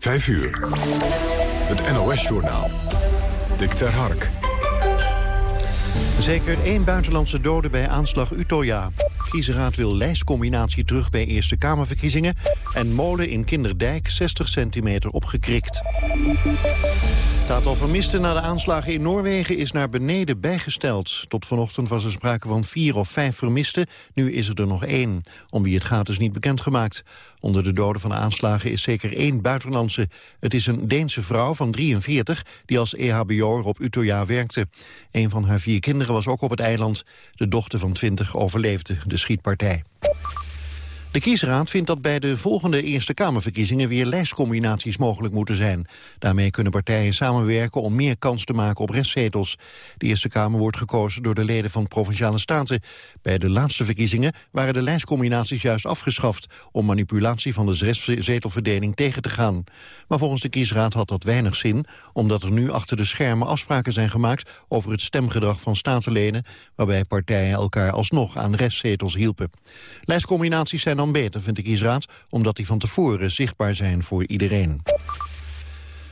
5 uur. Het NOS-journaal. Dick ter Hark. Zeker één buitenlandse dode bij aanslag Utoya. Kiesraad wil lijstcombinatie terug bij Eerste Kamerverkiezingen... en molen in Kinderdijk 60 centimeter opgekrikt. Het aantal vermisten na de aanslagen in Noorwegen is naar beneden bijgesteld. Tot vanochtend was er sprake van vier of vijf vermisten. Nu is er er nog één. Om wie het gaat is niet bekendgemaakt. Onder de doden van de aanslagen is zeker één buitenlandse. Het is een Deense vrouw van 43 die als EHBO'er op Utøya werkte. Een van haar vier kinderen was ook op het eiland. De dochter van 20 overleefde de schietpartij. De kiesraad vindt dat bij de volgende Eerste Kamerverkiezingen weer lijstcombinaties mogelijk moeten zijn. Daarmee kunnen partijen samenwerken om meer kans te maken op restzetels. De Eerste Kamer wordt gekozen door de leden van Provinciale Staten. Bij de laatste verkiezingen waren de lijstcombinaties juist afgeschaft om manipulatie van de restzetelverdeling tegen te gaan. Maar volgens de kiesraad had dat weinig zin, omdat er nu achter de schermen afspraken zijn gemaakt over het stemgedrag van statenleden, waarbij partijen elkaar alsnog aan restzetels hielpen. Lijstcombinaties zijn dan beter, vind ik kiesraad, omdat die van tevoren zichtbaar zijn voor iedereen.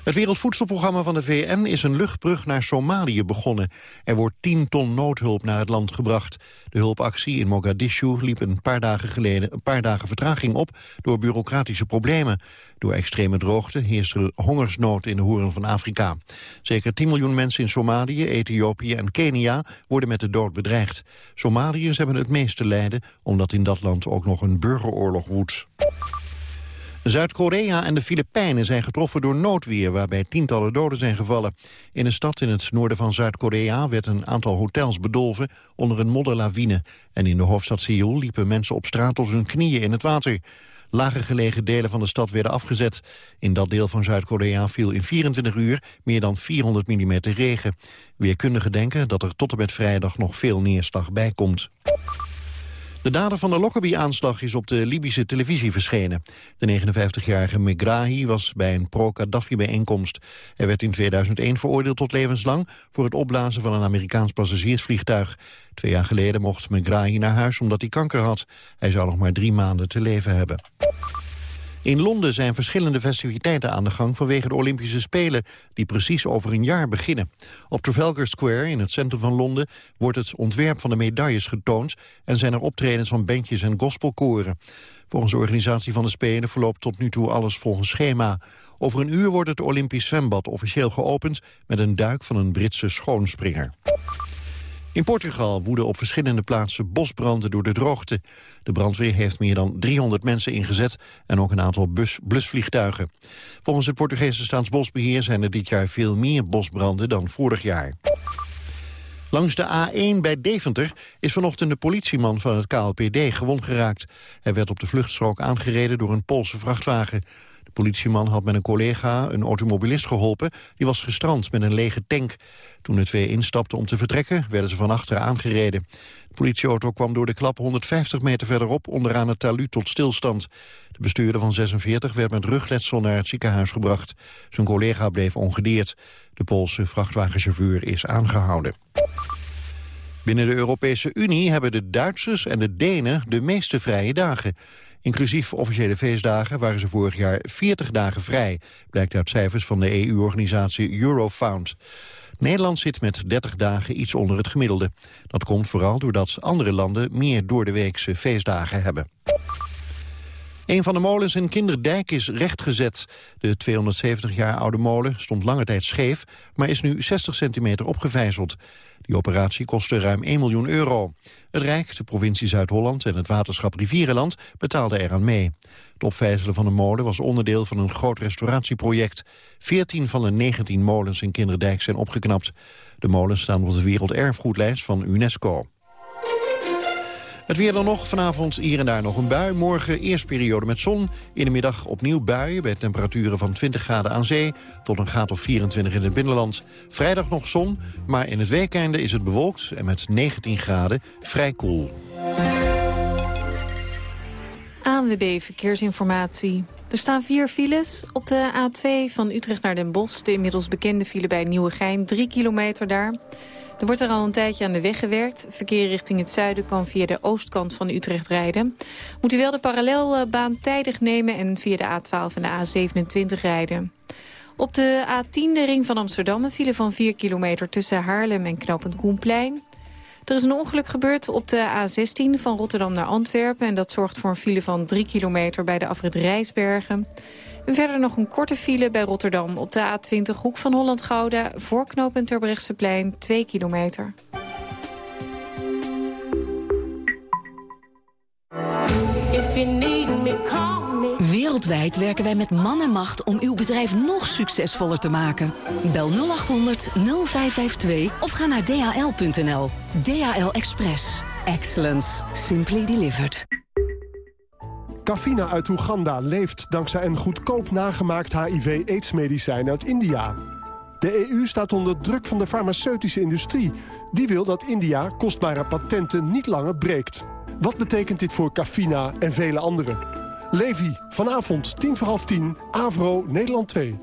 Het Wereldvoedselprogramma van de VN is een luchtbrug naar Somalië begonnen. Er wordt 10 ton noodhulp naar het land gebracht. De hulpactie in Mogadishu liep een paar dagen geleden een paar dagen vertraging op door bureaucratische problemen. Door extreme droogte heerst er hongersnood in de horen van Afrika. Zeker 10 miljoen mensen in Somalië, Ethiopië en Kenia worden met de dood bedreigd. Somaliërs hebben het meeste lijden omdat in dat land ook nog een burgeroorlog woedt. Zuid-Korea en de Filipijnen zijn getroffen door noodweer... waarbij tientallen doden zijn gevallen. In een stad in het noorden van Zuid-Korea... werd een aantal hotels bedolven onder een modderlawine. En in de hoofdstad Seoul liepen mensen op straat tot hun knieën in het water. Lager gelegen delen van de stad werden afgezet. In dat deel van Zuid-Korea viel in 24 uur meer dan 400 mm regen. Weerkundigen denken dat er tot en met vrijdag nog veel neerslag bij komt. De dader van de Lockerbie-aanslag is op de Libische televisie verschenen. De 59-jarige Megrahi was bij een pro-Gaddafi-bijeenkomst. Hij werd in 2001 veroordeeld tot levenslang... voor het opblazen van een Amerikaans passagiersvliegtuig. Twee jaar geleden mocht Megrahi naar huis omdat hij kanker had. Hij zou nog maar drie maanden te leven hebben. In Londen zijn verschillende festiviteiten aan de gang vanwege de Olympische Spelen, die precies over een jaar beginnen. Op Trafalgar Square, in het centrum van Londen, wordt het ontwerp van de medailles getoond en zijn er optredens van bandjes en gospelkoren. Volgens de organisatie van de Spelen verloopt tot nu toe alles volgens schema. Over een uur wordt het Olympisch zwembad officieel geopend met een duik van een Britse schoonspringer. In Portugal woeden op verschillende plaatsen bosbranden door de droogte. De brandweer heeft meer dan 300 mensen ingezet en ook een aantal bus blusvliegtuigen. Volgens het Portugese staatsbosbeheer zijn er dit jaar veel meer bosbranden dan vorig jaar. Langs de A1 bij Deventer is vanochtend de politieman van het KLPD gewond geraakt. Hij werd op de vluchtstrook aangereden door een Poolse vrachtwagen. Politieman had met een collega een automobilist geholpen... die was gestrand met een lege tank. Toen de twee instapten om te vertrekken, werden ze van achteren aangereden. De politieauto kwam door de klap 150 meter verderop... onderaan het talud tot stilstand. De bestuurder van 46 werd met rugletsel naar het ziekenhuis gebracht. Zijn collega bleef ongedeerd. De Poolse vrachtwagenchauffeur is aangehouden. Binnen de Europese Unie hebben de Duitsers en de Denen de meeste vrije dagen. Inclusief officiële feestdagen waren ze vorig jaar 40 dagen vrij, blijkt uit cijfers van de EU-organisatie Eurofound. Nederland zit met 30 dagen iets onder het gemiddelde. Dat komt vooral doordat andere landen meer door de weekse feestdagen hebben. Een van de molens in Kinderdijk is rechtgezet. De 270 jaar oude molen stond lange tijd scheef, maar is nu 60 centimeter opgevijzeld. Die operatie kostte ruim 1 miljoen euro. Het Rijk, de provincie Zuid-Holland en het waterschap Rivierenland betaalden eraan mee. Het opvijzelen van de molen was onderdeel van een groot restauratieproject. 14 van de 19 molens in Kinderdijk zijn opgeknapt. De molens staan op de werelderfgoedlijst van UNESCO. Het weer dan nog. Vanavond hier en daar nog een bui. Morgen eerst periode met zon. In de middag opnieuw buien bij temperaturen van 20 graden aan zee... tot een graad of 24 in het binnenland. Vrijdag nog zon, maar in het weekende is het bewolkt... en met 19 graden vrij koel. ANWB Verkeersinformatie. Er staan vier files op de A2 van Utrecht naar Den Bosch. De inmiddels bekende file bij Nieuwegein, drie kilometer daar... Er wordt er al een tijdje aan de weg gewerkt. Verkeer richting het zuiden kan via de oostkant van Utrecht rijden. Moet u wel de parallelbaan tijdig nemen en via de A12 en de A27 rijden. Op de A10, de ring van Amsterdam, een file van 4 kilometer tussen Haarlem en Knopend Koenplein. Er is een ongeluk gebeurd op de A16 van Rotterdam naar Antwerpen... en dat zorgt voor een file van 3 kilometer bij de afrit Rijsbergen. En verder nog een korte file bij Rotterdam op de A20 Hoek van Holland-Gouda... voor knooppunt Terbrechtseplein 2 kilometer. Wereldwijd werken wij met man en macht om uw bedrijf nog succesvoller te maken. Bel 0800 0552 of ga naar dhl.nl. DHL Express. Excellence. Simply delivered. Cafina uit Oeganda leeft dankzij een goedkoop nagemaakt HIV-aidsmedicijn uit India. De EU staat onder druk van de farmaceutische industrie. Die wil dat India kostbare patenten niet langer breekt. Wat betekent dit voor Cafina en vele anderen? Levi, vanavond tien voor half tien, Avro, Nederland 2.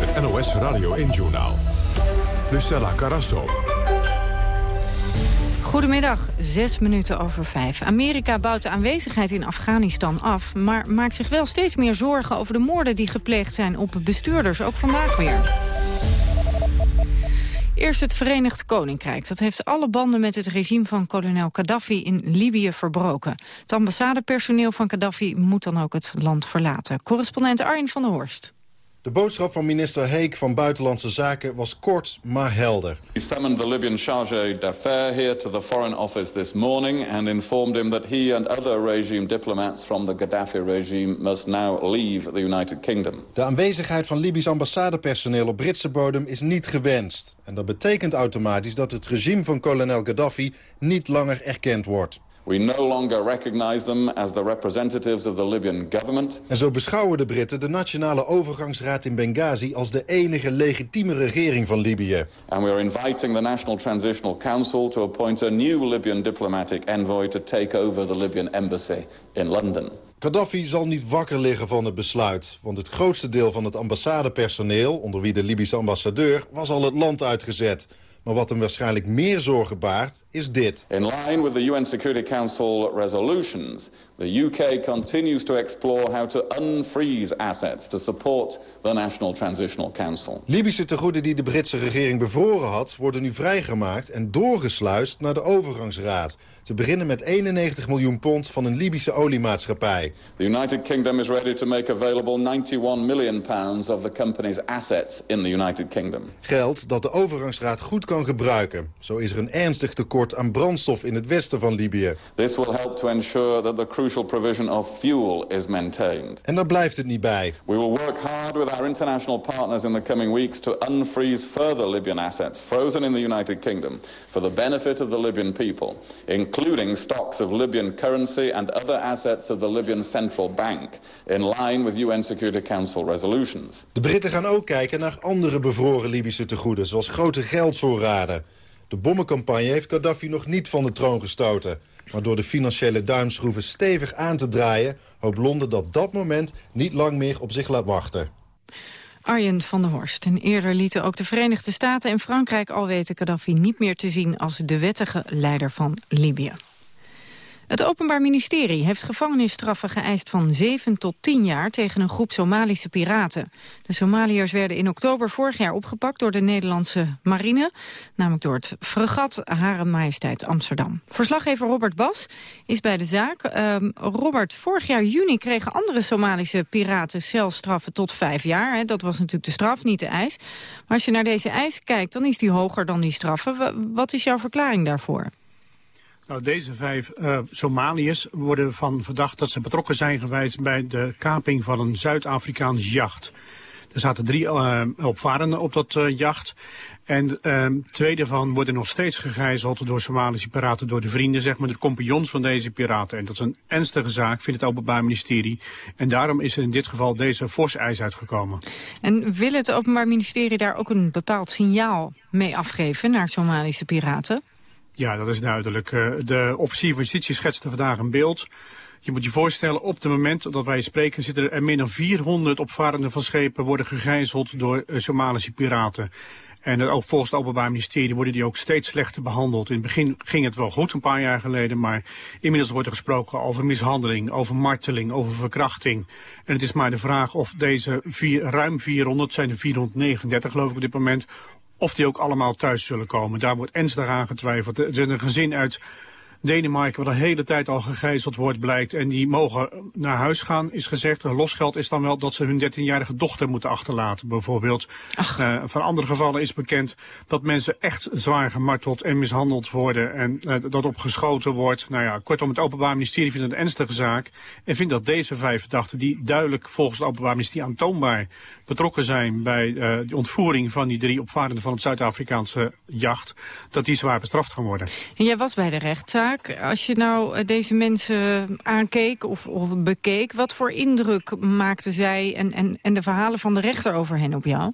Het NOS Radio 1-journaal. Lucella Carasso. Goedemiddag, zes minuten over vijf. Amerika bouwt de aanwezigheid in Afghanistan af... maar maakt zich wel steeds meer zorgen over de moorden die gepleegd zijn op bestuurders. Ook vandaag weer. Eerst het Verenigd Koninkrijk. Dat heeft alle banden met het regime van kolonel Gaddafi in Libië verbroken. Het ambassadepersoneel van Gaddafi moet dan ook het land verlaten. Correspondent Arjen van der Horst. De boodschap van minister Heek van Buitenlandse Zaken was kort, maar helder. He summoned the Libyan chargé d'affaires here to the Foreign Office this morning and informed him that he and other regime diplomats from the Gaddafi regime must now leave the United Kingdom. De aanwezigheid van Libisch ambassadepersoneel op Britse bodem is niet gewenst. En dat betekent automatisch dat het regime van kolonel Gaddafi niet langer erkend wordt. We no longer recognize them as the representatives of the Libyan government. En zo beschouwen de Britten de Nationale Overgangsraad in Benghazi... als de enige legitieme regering van Libië. And we are inviting the National Transitional Council to appoint a new Libyan diplomatic envoy... to take over the Libyan embassy in London. Gaddafi zal niet wakker liggen van het besluit. Want het grootste deel van het ambassadepersoneel... onder wie de Libische ambassadeur, was al het land uitgezet... Maar wat hem waarschijnlijk meer zorgen baart, is dit. In line with the UN Security Council resolutions, the UK continues to explore how to unfreeze assets to support the National Transitional Council. Libische tegoeden die de Britse regering bevroren had, worden nu vrijgemaakt en doorgesluist naar de overgangsraad. Te beginnen met 91 miljoen pond van een Libische oliemaatschappij. The United Kingdom is ready to make available 91 million pounds of the company's assets in the United Kingdom. Geld dat de overgangsraad goed kan gebruiken. Zo is er een ernstig tekort aan brandstof in het westen van Libië. This will help to ensure that the crucial provision of fuel is maintained. En daar blijft het niet bij. We will work hard with our international partners in the coming weeks to unfreeze further Libyan assets frozen in the United Kingdom for the benefit of the Libyan people, including stocks of Libyan currency and other assets of the Libyan Central Bank, in line with UN Security Council resolutions. De Britten gaan ook kijken naar andere bevroren Libische tegoeden, zoals grote geldvoorraden. De bommencampagne heeft Gaddafi nog niet van de troon gestoten. Maar door de financiële duimschroeven stevig aan te draaien... hoopt Londen dat dat moment niet lang meer op zich laat wachten. Arjen van der Horst. En eerder lieten ook de Verenigde Staten en Frankrijk al weten Gaddafi niet meer te zien als de wettige leider van Libië. Het Openbaar Ministerie heeft gevangenisstraffen geëist van 7 tot 10 jaar tegen een groep Somalische piraten. De Somaliërs werden in oktober vorig jaar opgepakt door de Nederlandse marine, namelijk door het fregat Hare Majesteit Amsterdam. Verslaggever Robert Bas is bij de zaak. Ehm, Robert, vorig jaar juni kregen andere Somalische piraten celstraffen tot 5 jaar. Hè. Dat was natuurlijk de straf, niet de eis. Maar als je naar deze eis kijkt, dan is die hoger dan die straffen. Wat is jouw verklaring daarvoor? Nou, deze vijf uh, Somaliërs worden van verdacht dat ze betrokken zijn geweest bij de kaping van een Zuid-Afrikaans jacht. Er zaten drie uh, opvarenden op dat uh, jacht. En twee daarvan worden nog steeds gegijzeld door Somalische piraten, door de vrienden, zeg maar, de compagnons van deze piraten. En dat is een ernstige zaak, vindt het Openbaar Ministerie. En daarom is er in dit geval deze fors eis uitgekomen. En wil het Openbaar Ministerie daar ook een bepaald signaal mee afgeven naar Somalische piraten? Ja, dat is duidelijk. Uh, de officier van justitie schetste vandaag een beeld. Je moet je voorstellen, op het moment dat wij spreken zitten er meer dan 400 opvarenden van schepen worden gegijzeld door uh, Somalische piraten. En ook volgens het Openbaar Ministerie worden die ook steeds slechter behandeld. In het begin ging het wel goed, een paar jaar geleden, maar inmiddels wordt er gesproken over mishandeling, over marteling, over verkrachting. En het is maar de vraag of deze ruim 400, zijn er 439 geloof ik op dit moment, of die ook allemaal thuis zullen komen. Daar wordt ernstig aan getwijfeld. Er is een gezin uit Denemarken, wat de hele tijd al gegijzeld wordt, blijkt. En die mogen naar huis gaan, is gezegd. Losgeld is dan wel dat ze hun 13-jarige dochter moeten achterlaten, bijvoorbeeld. Uh, van andere gevallen is bekend dat mensen echt zwaar gemarteld en mishandeld worden. En uh, dat op geschoten wordt. Nou ja, kortom, het Openbaar Ministerie vindt het een ernstige zaak. En vindt dat deze vijf verdachten, die duidelijk volgens het Openbaar Ministerie aantoonbaar betrokken zijn bij uh, de ontvoering van die drie opvarenden van het Zuid-Afrikaanse jacht, dat die zwaar bestraft gaan worden. En jij was bij de rechtszaak. Als je nou eh, deze mensen aankeek of, of bekeek... wat voor indruk maakten zij en, en, en de verhalen van de rechter over hen op jou?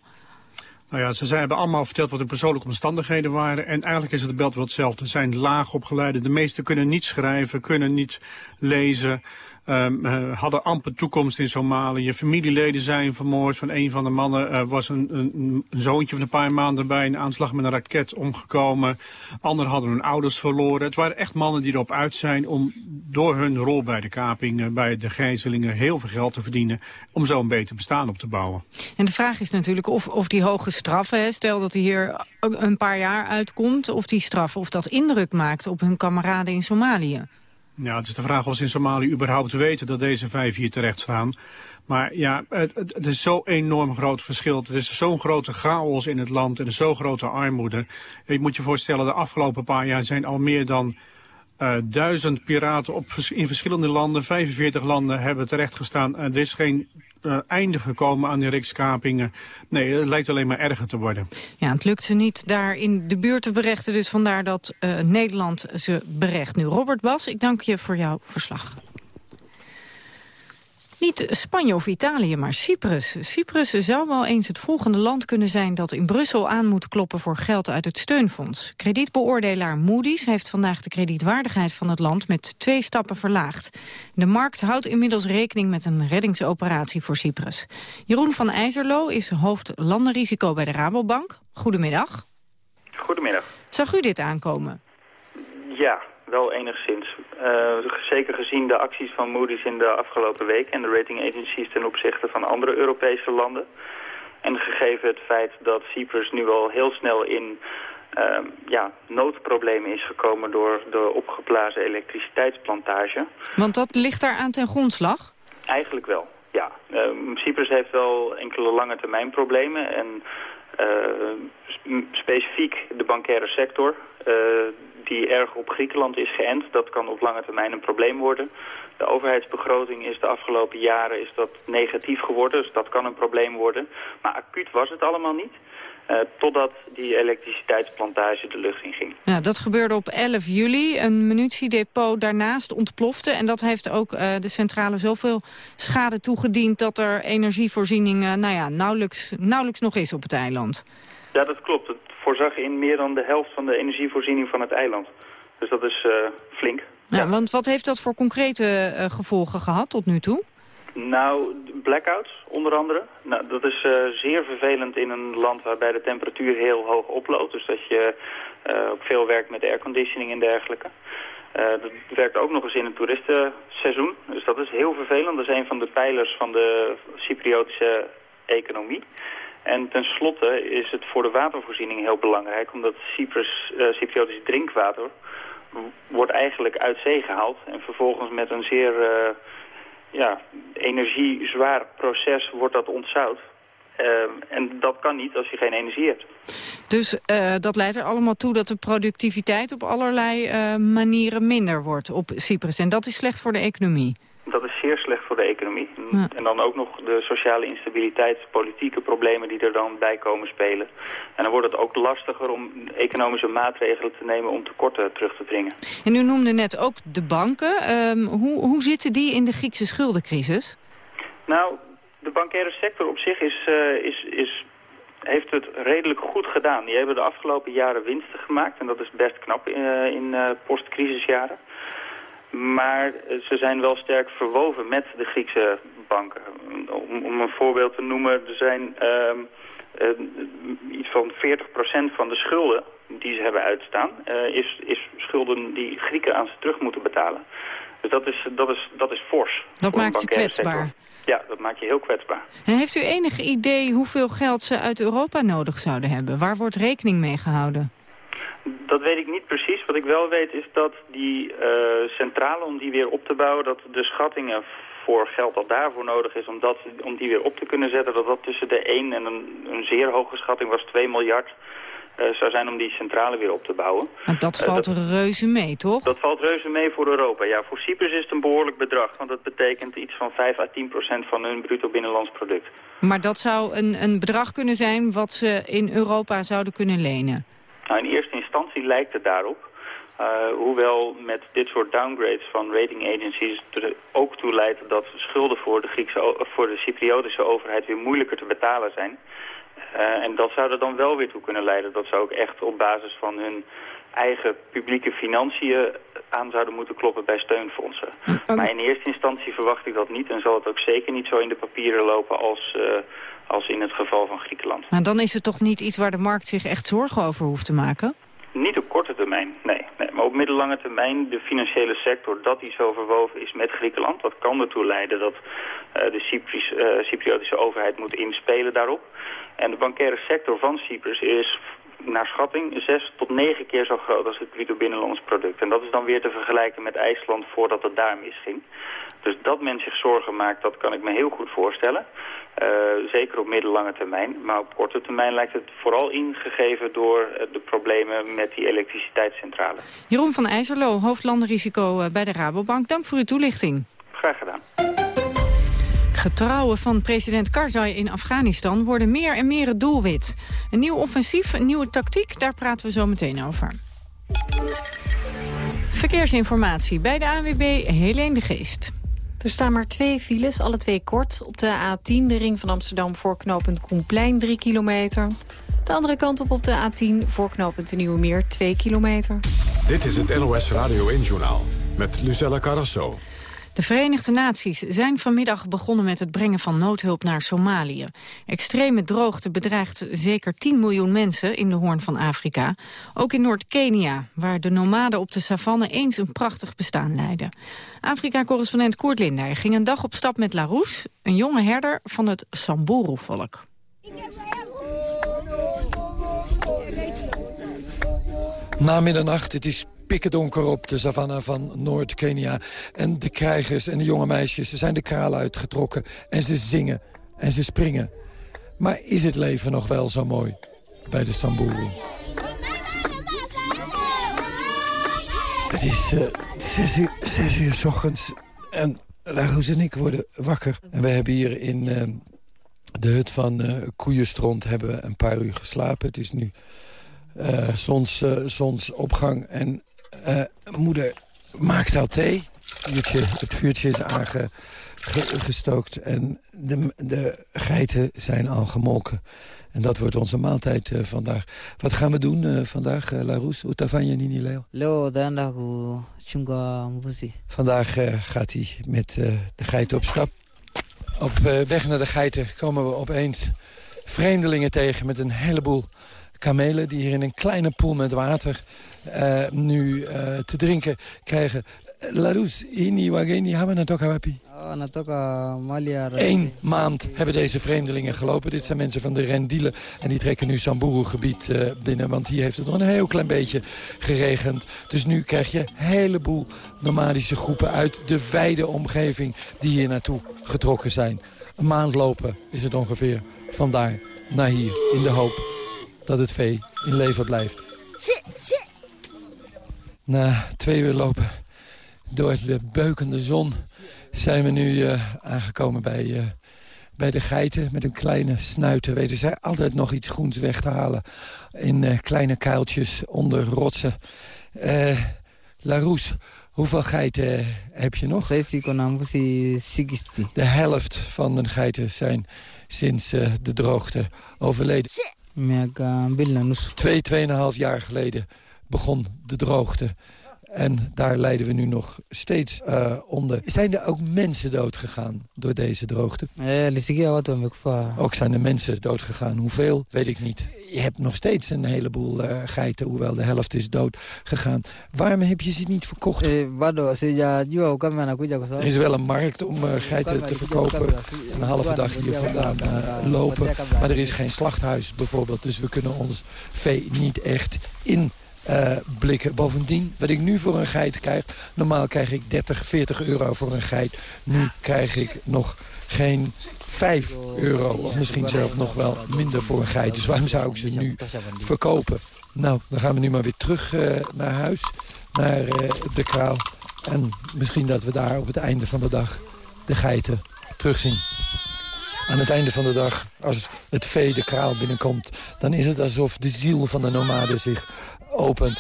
Nou ja, ze hebben allemaal verteld wat hun persoonlijke omstandigheden waren. En eigenlijk is het beeld wel hetzelfde. Ze zijn laag opgeleide. De meesten kunnen niet schrijven, kunnen niet lezen. Um, uh, hadden amper toekomst in Somalië. Familieleden zijn vermoord. Van een van de mannen was een, een, zoontje van een paar maanden bij een aanslag met een raket omgekomen. Anderen hadden hun ouders verloren. Het waren echt mannen die erop uit zijn om door hun rol bij de kaping, uh, bij de gijzelingen, heel veel geld te verdienen. Om zo een beter bestaan op te bouwen. En de vraag is natuurlijk of, of die hoge straffen, stel dat hij hier een paar jaar uitkomt, of die straffen, of dat indruk maakt op hun kameraden in Somalië. Ja, het is de vraag of ze in Somalië überhaupt weten dat deze vijf hier terecht staan. Maar ja, het, is zo'n enorm groot verschil. Er is zo'n grote chaos in het land en zo'n grote armoede. Je moet je voorstellen, de afgelopen paar jaar zijn al meer dan uh, duizend piraten op, in verschillende landen, 45 landen hebben terechtgestaan. Uh, er is geen uh, einde gekomen aan die rikskapingen. Nee, het lijkt alleen maar erger te worden. Ja, het lukt ze niet daar in de buurt te berechten. Dus vandaar dat uh, Nederland ze berecht nu. Robert Bas, ik dank je voor jouw verslag. Niet Spanje of Italië, maar Cyprus. Cyprus zou wel eens het volgende land kunnen zijn dat in Brussel aan moet kloppen voor geld uit het steunfonds. Kredietbeoordelaar Moody's heeft vandaag de kredietwaardigheid van het land met twee stappen verlaagd. De markt houdt inmiddels rekening met een reddingsoperatie voor Cyprus. Jeroen van IJzerlo is hoofd landenrisico bij de Rabobank. Goedemiddag. Goedemiddag. Zag u dit aankomen? Ja, wel enigszins. Uh, zeker gezien de acties van Moody's in de afgelopen week... en de rating agencies ten opzichte van andere Europese landen. En gegeven het feit dat Cyprus nu al heel snel in uh, ja, noodproblemen is gekomen... door de opgeblazen elektriciteitsplantage. Want dat ligt daar aan ten grondslag? Eigenlijk wel, ja. Uh, Cyprus heeft wel enkele lange termijn problemen... en specifiek de bankaire sector die erg op Griekenland is geënt. Dat kan op lange termijn een probleem worden. De overheidsbegroting is de afgelopen jaren is dat negatief geworden, dus dat kan een probleem worden. Maar acuut was het allemaal niet. Uh, totdat die elektriciteitsplantage de lucht in ging. Ja, dat gebeurde op 11 juli. Een munitiedepot daarnaast ontplofte. En dat heeft ook uh, de centrale zoveel schade toegediend... dat er energievoorziening nou ja, nauwelijks, nauwelijks nog is op het eiland. Ja, dat klopt voorzag in meer dan de helft van de energievoorziening van het eiland. Dus dat is uh, flink. Ja, ja, want wat heeft dat voor concrete uh, gevolgen gehad tot nu toe? Nou, blackouts onder andere. Nou, dat is uh, zeer vervelend in een land waarbij de temperatuur heel hoog oploopt. Dus dat je ook veel werkt met airconditioning en dergelijke. dat werkt ook nog eens in het toeristenseizoen. Dus dat is heel vervelend. Dat is een van de pijlers van de Cypriotische economie. En tenslotte is het voor de watervoorziening heel belangrijk... omdat Cyprus, uh, Cypriotisch drinkwater wordt eigenlijk uit zee gehaald... en vervolgens met een zeer uh, ja, energiezwaar proces wordt dat ontzout. Uh, en dat kan niet als je geen energie hebt. Dus dat leidt er allemaal toe dat de productiviteit op allerlei manieren minder wordt op Cyprus. En dat is slecht voor de economie. Dat is zeer slecht Ja. En dan ook nog de sociale instabiliteit, politieke problemen die er dan bij komen spelen. En dan wordt het ook lastiger om economische maatregelen te nemen om tekorten terug te dringen. En u noemde net ook de banken. Um, hoe, hoe zitten die in de Griekse schuldencrisis? Nou, de bankaire sector op zich is, uh, is, is heeft het redelijk goed gedaan. Die hebben de afgelopen jaren winsten gemaakt en dat is best knap uh, in uh, postcrisisjaren. Maar eh, ze zijn wel sterk verwoven met de Griekse banken. Om, om een voorbeeld te noemen, er zijn ehm, eh, iets van 40% van de schulden die ze hebben uitstaan... Uh, is, is schulden die Grieken aan ze terug moeten betalen. Dus dat is, dat is, dat is fors. Dat maakt ze kwetsbaar. Ja, dat maakt je heel kwetsbaar. En heeft u enig idee hoeveel geld ze uit Europa nodig zouden hebben? Waar wordt rekening mee gehouden? Dat weet ik niet precies. Wat ik wel weet is dat die uh, centrale, om die weer op te bouwen... dat de schattingen voor geld dat daarvoor nodig is om, dat, om die weer op te kunnen zetten... dat dat tussen de 1 en een, een zeer hoge schatting was 2 miljard... Uh, zou zijn om die centrale weer op te bouwen. Maar dat uh, valt dat, reuze mee, toch? Dat valt reuze mee voor Europa. Ja, voor Cyprus is het een behoorlijk bedrag. Want dat betekent iets van 5 à 10 procent van hun bruto binnenlands product. Maar dat zou een, een bedrag kunnen zijn wat ze in Europa zouden kunnen lenen? Nou, in eerste instantie lijkt het daarop. Uh, hoewel met dit soort downgrades van rating agencies er ook toe leidt dat schulden voor de, Griekse, voor de Cypriotische overheid weer moeilijker te betalen zijn. Uh, en dat zou er dan wel weer toe kunnen leiden dat ze ook echt op basis van hun eigen publieke financiën aan zouden moeten kloppen bij steunfondsen. Um, maar in eerste instantie verwacht ik dat niet en zal het ook zeker niet zo in de papieren lopen als, uh, als in het geval van Griekenland. Maar dan is het toch niet iets waar de markt zich echt zorgen over hoeft te maken? Niet op korte termijn, nee. nee. Maar op middellange termijn, de financiële sector, dat die zo verwoven is met Griekenland... dat kan ertoe leiden dat uh, de uh, Cypriotische overheid moet inspelen daarop. En de bankaire sector van Cyprus is naar schatting zes tot negen keer zo groot als het bruto binnenlands product. En dat is dan weer te vergelijken met IJsland voordat het daar misging. Dus dat men zich zorgen maakt, dat kan ik me heel goed voorstellen. Uh, zeker op middellange termijn. Maar op korte termijn lijkt het vooral ingegeven door de problemen met die elektriciteitscentrale. Jeroen van IJzerlo, hoofdlandenrisico bij de Rabobank. Dank voor uw toelichting. Graag gedaan. Getrouwen van president Karzai in Afghanistan worden meer en meer het doelwit. Een nieuw offensief, een nieuwe tactiek, daar praten we zo meteen over. Verkeersinformatie bij de ANWB Helene de Geest. Er staan maar twee files, alle twee kort. Op de A10, de ring van Amsterdam voor knooppunt Koenplein, 3 kilometer. De andere kant op op de A10, voor knooppunt de Nieuwe Meer, 2 kilometer. Dit is het NOS Radio 1-journaal met Lucella Carrasso. De Verenigde Naties zijn vanmiddag begonnen met het brengen van noodhulp naar Somalië. Extreme droogte bedreigt zeker 10 miljoen mensen in de Hoorn van Afrika. Ook in Noord-Kenia, waar de nomaden op de savanne eens een prachtig bestaan leiden. Afrika-correspondent Koert Linder ging een dag op stap met Larousse, een jonge herder van het Samburu-volk. Na middernacht, het is pikken donker op de savanne van Noord-Kenia. En de krijgers en de jonge meisjes, ze zijn de kralen uitgetrokken. En ze zingen en ze springen. Maar is het leven nog wel zo mooi bij de Samburu? Het is uh, zes, uur, zes uur s ochtends en Lagos en ik worden wakker. En we hebben hier in uh, de hut van uh, Koeienstront hebben we een paar uur geslapen. Het is nu uh, zons, zonsopgang en uh, moeder maakt al thee. Vuurtje, het vuurtje is aangestookt en de, de geiten zijn al gemolken. En dat wordt onze maaltijd uh, vandaag. Wat gaan we doen uh, vandaag, uh, Larousse? Utavanya Nini Leo? Leo, dandagu chunga mbuzi. Vandaag gaat hij met de geiten op stap. Op weg naar de geiten komen we opeens vreemdelingen tegen... met een heleboel kamelen die hier in een kleine poel met water nu uh, te drinken krijgen. Larus, ini wageni hebben natoka wapi? Eén maand hebben deze vreemdelingen gelopen. Dit zijn mensen van de Rendielen. En die trekken nu Samburu-gebied uh, binnen. Want hier heeft het nog een heel klein beetje geregend. Dus nu krijg je een heleboel nomadische groepen uit de wijde omgeving... die hier naartoe getrokken zijn. Een maand lopen is het ongeveer. Vandaar naar hier. In de hoop dat het vee in leven blijft. Na twee uur lopen door de beukende zon zijn we nu uh, aangekomen bij, uh, bij de geiten. Met een kleine snuiten weten zij altijd nog iets groens weg te halen. In uh, kleine kuiltjes onder rotsen. Laroes, hoeveel geiten heb je nog? De helft van mijn geiten zijn sinds de droogte overleden. Twee, tweeënhalf jaar geleden begon de droogte. En daar lijden we nu nog steeds uh, onder. Zijn er ook mensen doodgegaan door deze droogte? Ook zijn er mensen doodgegaan. Hoeveel, weet ik niet. Je hebt nog steeds een heleboel uh, geiten, hoewel de helft is dood gegaan. Waarom heb je ze niet verkocht? Er is wel een markt om uh, geiten te verkopen. Een halve dag hier vandaan lopen. Maar er is geen slachthuis bijvoorbeeld. Dus we kunnen ons vee niet echt in uh, blikken. Bovendien, wat ik nu voor een geit krijg... normaal krijg ik 30, 40 euro voor een geit. Nu krijg ik nog geen 5 euro. Of misschien zelfs nog wel minder voor een geit. Dus waarom zou ik ze nu verkopen? Nou, dan gaan we nu maar weer terug uh, naar huis. Naar uh, de kraal. En misschien dat we daar op het einde van de dag de geiten terugzien. Aan het einde van de dag, als het vee de kraal binnenkomt... dan is het alsof de ziel van de nomade zich opent.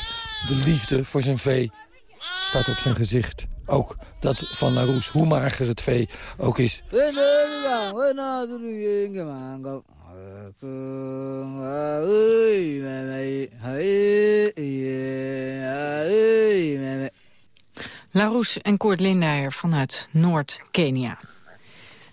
De liefde voor zijn vee staat op zijn gezicht. Ook dat van Larousse, hoe mager het vee ook is. Larousse en Koord Lindeyer vanuit Noord-Kenia.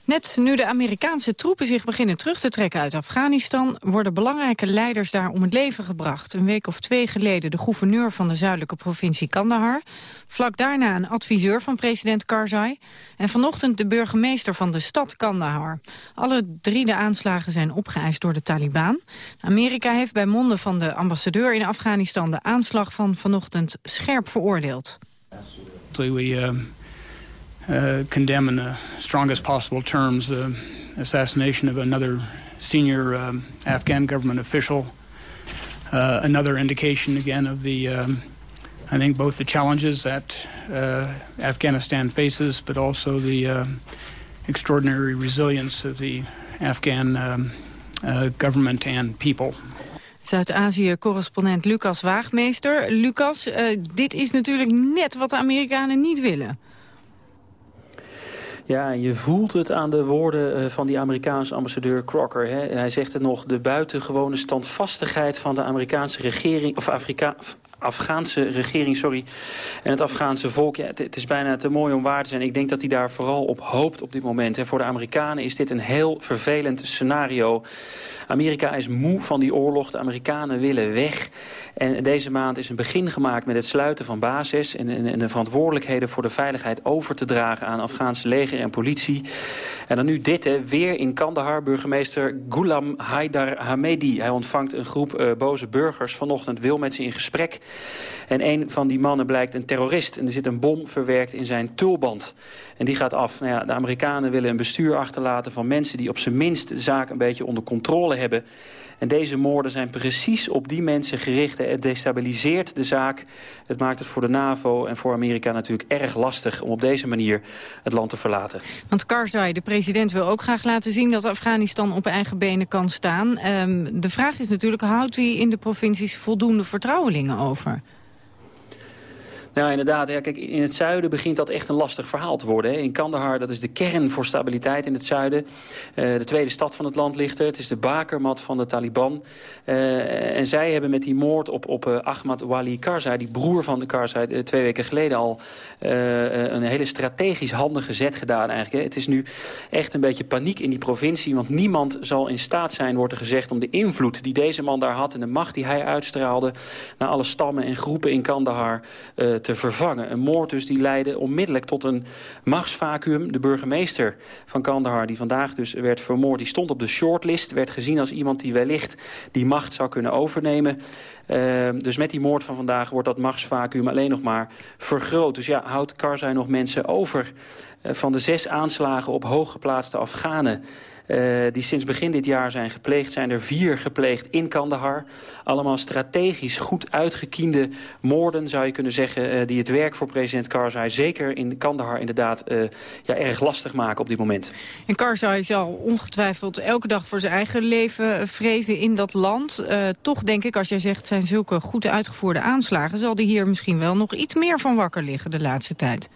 Net nu de Amerikaanse troepen zich beginnen terug te trekken uit Afghanistan... worden belangrijke leiders daar om het leven gebracht. Een week of twee geleden de gouverneur van de zuidelijke provincie Kandahar. Vlak daarna een adviseur van president Karzai. En vanochtend de burgemeester van de stad Kandahar. Alle drie de aanslagen zijn opgeëist door de Taliban. Amerika heeft bij monden van de ambassadeur in Afghanistan... de aanslag van vanochtend scherp veroordeeld. We. Uh, condemn in the strongest possible terms the assassination of another senior um, Afghan government official. Uh, another indication again of the, um, I think, both the challenges that uh, Afghanistan faces, but also the uh, extraordinary resilience of the Afghan um, uh, government and people. Zuid-Azië-correspondent Lucas Waagmeester. Lucas, uh, dit is natuurlijk net wat de Amerikanen niet willen. Ja, je voelt het aan de woorden eh, van die Amerikaanse ambassadeur Crocker. Hè. Hij zegt het nog, de buitengewone standvastigheid van de Amerikaanse regering... of Afrika, Afghaanse regering sorry, en het Afghaanse volk. Ja, het, is bijna te mooi om waar te zijn. Ik denk dat hij daar vooral op hoopt op dit moment. En voor de Amerikanen is dit een heel vervelend scenario. Amerika is moe van die oorlog. De Amerikanen willen weg. En deze maand is een begin gemaakt met het sluiten van bases... en, en, en de verantwoordelijkheden voor de veiligheid over te dragen... aan Afghaanse leger en politie. En dan nu dit, hè, weer in Kandahar, burgemeester Ghulam Haidar Hamedi. Hij ontvangt een groep uh, boze burgers vanochtend, wil met ze in gesprek. En een van die mannen blijkt een terrorist. En er zit een bom verwerkt in zijn tulband. En die gaat af. Nou ja, de Amerikanen willen een bestuur achterlaten van mensen... die op zijn minst de zaak een beetje onder controle hebben. En deze moorden zijn precies op die mensen gericht. Het destabiliseert de zaak. Het maakt het voor de NAVO en voor Amerika natuurlijk erg lastig... om op deze manier het land te verlaten. Want Karzai, de president, wil ook graag laten zien... dat Afghanistan op eigen benen kan staan. Um, de vraag is natuurlijk, houdt hij in de provincies voldoende vertrouwelingen over? Nou, inderdaad. Kijk, in het zuiden begint dat echt een lastig verhaal te worden. Hè. In Kandahar, dat is de kern voor stabiliteit in het zuiden. Uh, de tweede stad van het land ligt er. Het is de bakermat van de Taliban. Uh, en zij hebben met die moord op, op uh, Ahmad Wali Karzai, die broer van de Karzai, twee weken geleden al een hele strategisch handige zet gedaan eigenlijk. Hè. Het is nu echt een beetje paniek in die provincie, want niemand zal in staat zijn, wordt er gezegd, om de invloed die deze man daar had en de macht die hij uitstraalde naar alle stammen en groepen in Kandahar te vervangen. Een moord dus die leidde onmiddellijk tot een machtsvacuum. De burgemeester van Kandahar, die vandaag dus werd vermoord... die stond op de shortlist, werd gezien als iemand die wellicht die macht zou kunnen overnemen. Uh, dus met die moord van vandaag wordt dat machtsvacuum alleen nog maar vergroot. Dus ja, houdt Karzai nog mensen over... Uh, van de zes aanslagen op hooggeplaatste Afghanen... Uh, die sinds begin dit jaar zijn gepleegd. Zijn er vier gepleegd in Kandahar. Allemaal strategisch goed uitgekiende moorden, zou je kunnen zeggen... Uh, die het werk voor president Karzai zeker in Kandahar inderdaad uh, ja, erg lastig maken op dit moment. En Karzai zal ongetwijfeld elke dag voor zijn eigen leven vrezen in dat land. toch denk ik, als jij zegt, zijn zulke goed uitgevoerde aanslagen... zal die hier misschien wel nog iets meer van wakker liggen de laatste tijd.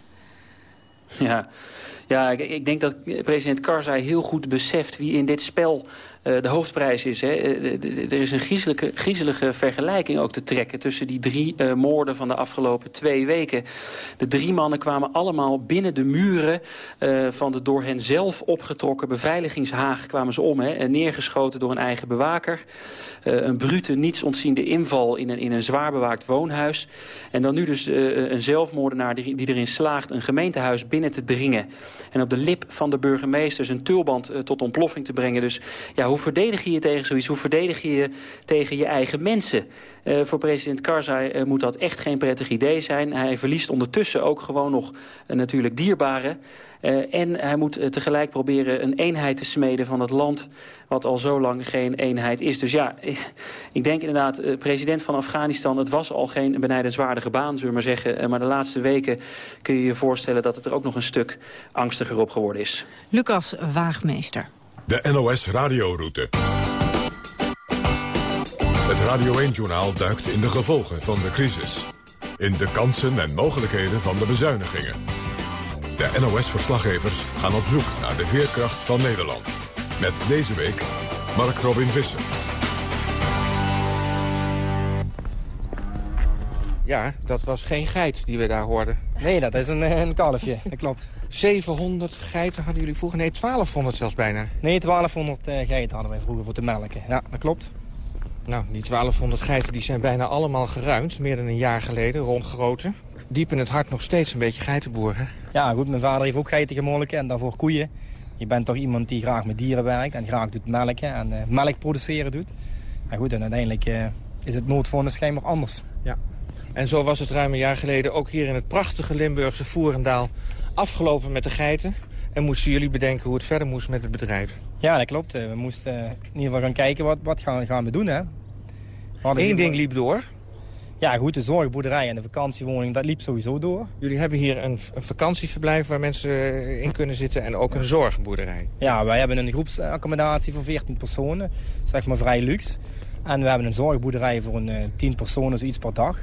Ja, ja, ik, ik, denk dat president Karzai heel goed beseft wie in dit spel de hoofdprijs is. Hè. er is een griezelige, griezelige vergelijking ook te trekken... tussen die drie moorden van de afgelopen twee weken. De drie mannen kwamen allemaal binnen de muren... van de door hen zelf opgetrokken beveiligingshaag kwamen ze om. Hè, neergeschoten door een eigen bewaker. een brute, niets ontziende inval in een, in een zwaar bewaakt woonhuis. En dan nu dus een zelfmoordenaar die, die erin slaagt... een gemeentehuis binnen te dringen. En op de lip van de burgemeester zijn tulband tot ontploffing te brengen. Dus ja, hoe verdedig je je tegen zoiets? Hoe verdedig je je tegen je eigen mensen? Uh, voor president Karzai uh, moet dat echt geen prettig idee zijn. Hij verliest ondertussen ook gewoon nog natuurlijk dierbaren. En hij moet tegelijk proberen een eenheid te smeden van het land... wat al zo lang geen eenheid is. Dus ja, ik denk inderdaad, president van Afghanistan... het was al geen benijdenswaardige baan, zullen we maar zeggen. maar de laatste weken kun je je voorstellen... dat het er ook nog een stuk angstiger op geworden is. Lucas Waagmeester. De NOS Radioroute. Het Radio 1-journaal duikt in de gevolgen van de crisis. In de kansen en mogelijkheden van de bezuinigingen. De NOS-verslaggevers gaan op zoek naar de veerkracht van Nederland. Met deze week Mark Robin Visser. Ja, dat was geen geit die we daar hoorden. Nee, dat is een, een kalfje, dat klopt. 700 geiten hadden jullie vroeger? Nee, 1200 zelfs bijna. Nee, 1200 uh, geiten hadden wij vroeger voor te melken. Ja, dat klopt. Nou, die 1200 geiten die zijn bijna allemaal geruimd. Meer dan een jaar geleden, rondgeroten. Diep in het hart nog steeds een beetje geitenboeren. Ja, goed, mijn vader heeft ook geiten gemolken en daarvoor koeien. Je bent toch iemand die graag met dieren werkt en graag doet melken en uh, melk produceren doet. En goed, en uiteindelijk uh, is het noodvonnis schijnbaar anders. Ja. En zo was het ruim een jaar geleden ook hier in het prachtige Limburgse Voerendaal afgelopen met de geiten. En moesten jullie bedenken hoe het verder moest met het bedrijf? Ja, dat klopt. We moesten in ieder geval gaan kijken wat, wat gaan, gaan we doen. Hè? Eén ding liep door. Ja goed, de zorgboerderij en de vakantiewoning, dat liep sowieso door. Jullie hebben hier een, een vakantieverblijf waar mensen in kunnen zitten en ook een zorgboerderij. Ja, wij hebben een groepsaccommodatie voor 14 personen, zeg maar vrij luxe. En we hebben een zorgboerderij voor een uh, 10 personen, zoiets per dag.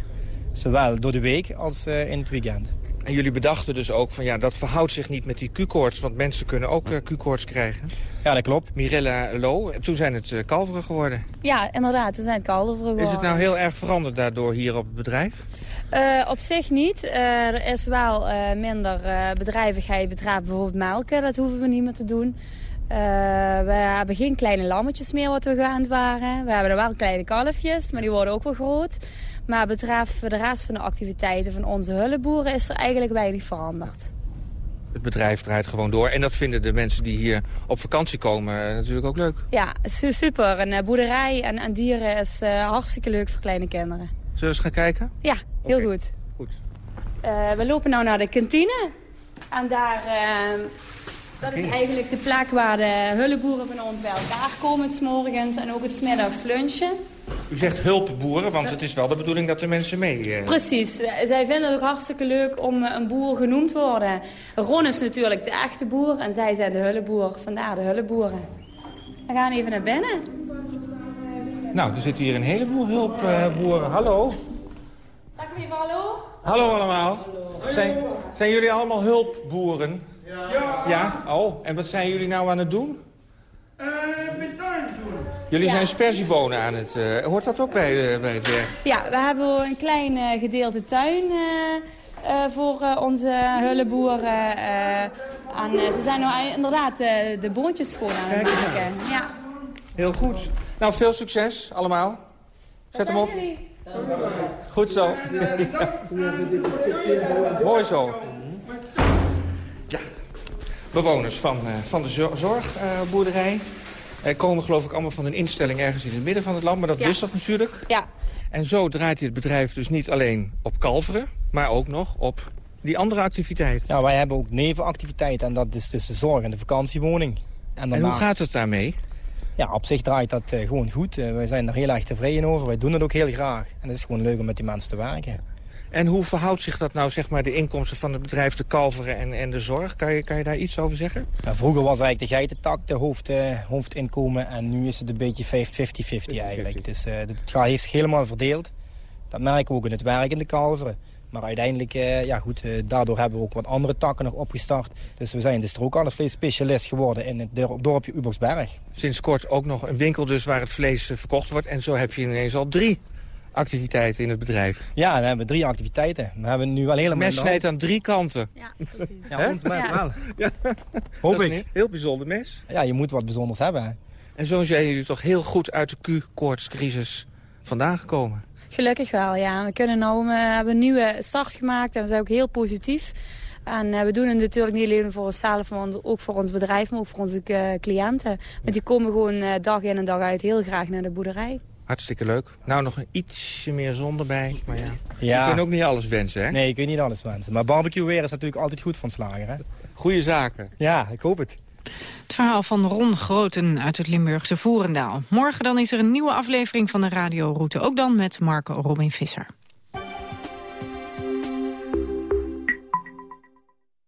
Zowel door de week als in het weekend. En jullie bedachten dus ook van ja, dat verhoudt zich niet met die Q-koorts, want mensen kunnen ook uh, Q-koorts krijgen. Ja, dat klopt. Mirella Lo, toen zijn het uh, kalveren geworden. Ja, inderdaad, toen zijn het kalveren geworden. Is het nou heel erg veranderd daardoor hier op het bedrijf? Uh, op zich niet. er is wel minder bedrijvigheid betreft bijvoorbeeld melken, dat hoeven we niet meer te doen. we hebben geen kleine lammetjes meer wat we gewend waren. We hebben er wel kleine kalfjes, maar die worden ook wel groot. Maar betreft de rest van de activiteiten van onze hulpboeren is er eigenlijk weinig veranderd. Het bedrijf draait gewoon door. En dat vinden de mensen die hier op vakantie komen natuurlijk ook leuk. Ja, super. Een boerderij en, en dieren is uh, hartstikke leuk voor kleine kinderen. Zullen we eens gaan kijken? Ja, heel okay. goed. goed. Uh, we lopen nu naar de kantine. En daar... Uh, dat is eigenlijk de plek waar de hulpboeren van ons bij elkaar komen s morgens en ook het smiddags lunchen. U zegt hulpboeren, want het is wel de bedoeling dat de mensen mee... Uh... Precies. Zij vinden het ook hartstikke leuk om een boer genoemd te worden. Ron is natuurlijk de echte boer en zij zijn de hulpboer. Vandaar de hulpboeren. We gaan even naar binnen. Nou, er zitten hier een heleboel hulpboeren. hallo. Zeg maar even hallo. Hallo allemaal. Hallo. Zijn, zijn jullie allemaal hulpboeren? Ja. Ja? Oh, en wat zijn jullie nou aan het doen? Uh, met tuin doen. Jullie ja. zijn sperziebonen aan het... Uh, hoort dat ook bij, uh, bij het werk? Ja, we hebben een klein gedeelte tuin voor onze hulpboeren. en ze zijn nou inderdaad de boontjes schoon aan het maken. Ja. Heel goed. Nou, veel succes allemaal. Zet hem op. Goed zo. Mooi zo. Ja, bewoners van, uh, van de zorgboerderij. Komen geloof ik allemaal van een instelling ergens in het midden van het land. Maar dat ja. wist dat natuurlijk. Ja. En zo draait dit bedrijf dus niet alleen op kalveren, maar ook nog op die andere activiteit. Ja, wij hebben ook nevenactiviteiten en dat is dus de zorg en de vakantiewoning. En, daarna... en hoe gaat het daarmee? Ja, op zich draait dat uh, gewoon goed. Uh, wij zijn er heel erg tevreden over. Wij doen het ook heel graag. En het is gewoon leuk om met die mensen te werken. En hoe verhoudt zich dat nou, zeg maar, de inkomsten van het bedrijf, de kalveren en, en de zorg? Kan je, kan je daar iets over zeggen? Ja, vroeger was eigenlijk de geitentak de hoofd, uh, hoofdinkomen en nu is het een beetje 50-50-50 eigenlijk. Dus uh, het heeft zich helemaal verdeeld. Dat merken we ook in het werk in de kalveren. Maar uiteindelijk, eh, ja goed, eh, daardoor hebben we ook wat andere takken nog opgestart. Dus we zijn dus er ook specialist geworden in het dorpje Uboksberg. Sinds kort ook nog een winkel dus waar het vlees eh, verkocht wordt. En zo heb je ineens al drie activiteiten in het bedrijf. Ja, dan hebben we drie activiteiten. We hebben nu al helemaal... Mes snijdt aan drie kanten. Ja, ja ons mes wel. Ja. Hoop ik. een heel bijzonder mes. Ja, je moet wat bijzonders hebben. En zo zijn jullie toch heel goed uit de Q-koortscrisis vandaan gekomen? Gelukkig wel, ja. We, kunnen nou, we hebben een nieuwe start gemaakt en we zijn ook heel positief. En uh, we doen het natuurlijk niet alleen voor onszelf, maar ook voor ons bedrijf, maar ook voor onze uh, cliënten. Want die komen gewoon uh, dag in en dag uit heel graag naar de boerderij. Hartstikke leuk. Nou, nog een ietsje meer zon erbij. Maar ja, ja. je kunt ook niet alles wensen, hè? Nee, je kunt niet alles wensen. Maar barbecue weer is natuurlijk altijd goed van slager, hè? Goeie zaken. Ja, ik hoop het. Het verhaal van Ron Groten uit het Limburgse Voerendaal. Morgen dan is er een nieuwe aflevering van de radioroute. Ook dan met Marco Robin Visser.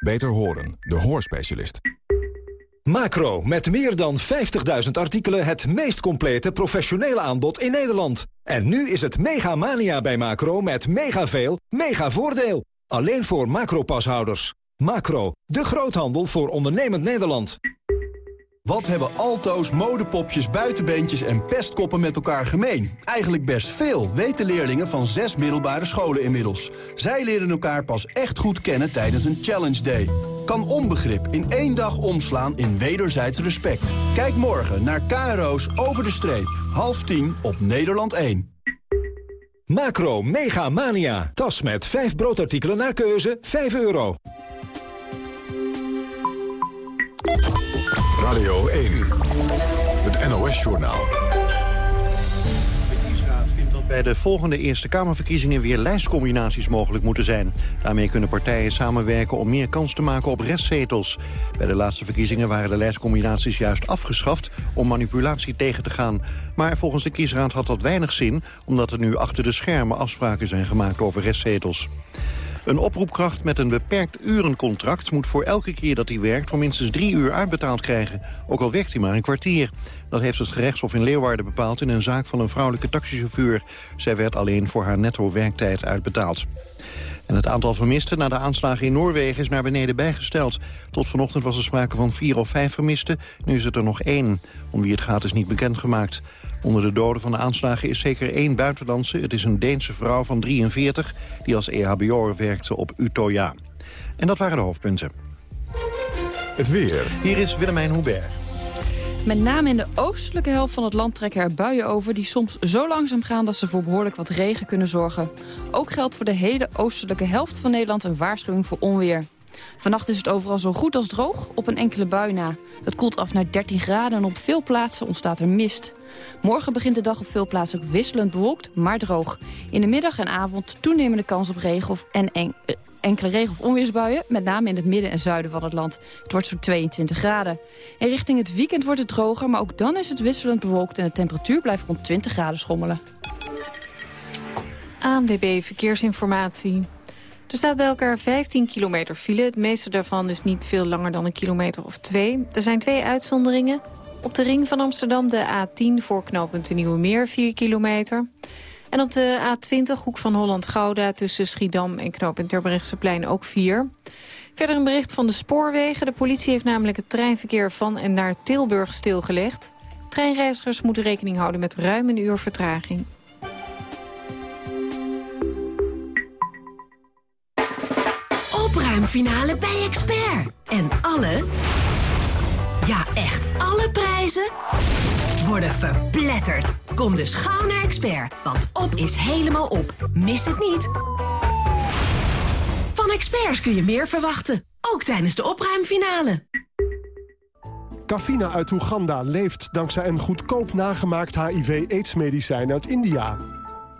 Beter horen, de hoorspecialist. Macro, met meer dan 50.000 artikelen het meest complete professionele aanbod in Nederland. En nu is het mega mania bij Macro met mega veel, mega voordeel. Alleen voor Macro-pashouders. Macro, de groothandel voor ondernemend Nederland. Wat hebben alto's, modepopjes, buitenbeentjes en pestkoppen met elkaar gemeen? Eigenlijk best veel, weten leerlingen van zes middelbare scholen inmiddels. Zij leren elkaar pas echt goed kennen tijdens een Challenge Day. Kan onbegrip in één dag omslaan in wederzijds respect. Kijk morgen naar KRO's Over de Streep. Half tien op Nederland 1. Macro Mega Mania. Tas met vijf broodartikelen naar keuze, 5 euro. Radio 1, het NOS-journaal. De kiesraad vindt dat bij de volgende Eerste Kamerverkiezingen weer lijstcombinaties mogelijk moeten zijn. Daarmee kunnen partijen samenwerken om meer kans te maken op restzetels. Bij de laatste verkiezingen waren de lijstcombinaties juist afgeschaft om manipulatie tegen te gaan. Maar volgens de kiesraad had dat weinig zin, omdat er nu achter de schermen afspraken zijn gemaakt over restzetels. Een oproepkracht met een beperkt urencontract moet voor elke keer dat hij werkt voor minstens drie uur uitbetaald krijgen. Ook al werkt hij maar een kwartier. Dat heeft het gerechtshof in Leeuwarden bepaald in een zaak van een vrouwelijke taxichauffeur. Zij werd alleen voor haar netto werktijd uitbetaald. En het aantal vermisten na de aanslagen in Noorwegen is naar beneden bijgesteld. Tot vanochtend was er sprake van vier of vijf vermisten. Nu is het er nog één. Om wie het gaat is niet bekendgemaakt. Onder de doden van de aanslagen is zeker één buitenlandse. Het is een Deense vrouw van 43 die als EHBO'er werkte op Utoya. En dat waren de hoofdpunten. Het weer. Hier is Willemijn Hubert. Met name in de oostelijke helft van het land trekken er buien over... die soms zo langzaam gaan dat ze voor behoorlijk wat regen kunnen zorgen. Ook geldt voor de hele oostelijke helft van Nederland een waarschuwing voor onweer. Vannacht is het overal zo goed als droog, op een enkele bui na. Dat koelt af naar 13 graden en op veel plaatsen ontstaat er mist. Morgen begint de dag op veel plaatsen ook wisselend bewolkt, maar droog. In de middag en avond toenemende kans op regen of eh, enkele regen- of onweersbuien, met name in het midden en zuiden van het land. Het wordt zo'n 22 graden. En richting het weekend wordt het droger, maar ook dan is het wisselend bewolkt... en de temperatuur blijft rond 20 graden schommelen. ANWB Verkeersinformatie. Er staat bij elkaar 15 kilometer file. Het meeste daarvan is niet veel langer dan een kilometer of twee. Er zijn twee uitzonderingen. Op de ring van Amsterdam de A10 voor knooppunt de Nieuwe Meer, 4 kilometer. En op de A20 hoek van Holland-Gouda tussen Schiedam en knooppunt Terbrechtseplein ook 4. Verder een bericht van de spoorwegen. De politie heeft namelijk het treinverkeer van en naar Tilburg stilgelegd. Treinreizigers moeten rekening houden met ruim een uur vertraging. Opruimfinale bij Expert. En alle, ja echt alle prijzen worden verpletterd. Kom dus gauw naar Expert, want op is helemaal op. Mis het niet. Van experts kun je meer verwachten, ook tijdens de opruimfinale. Cafina uit Oeganda leeft dankzij een goedkoop nagemaakt HIV-aidsmedicijn uit India.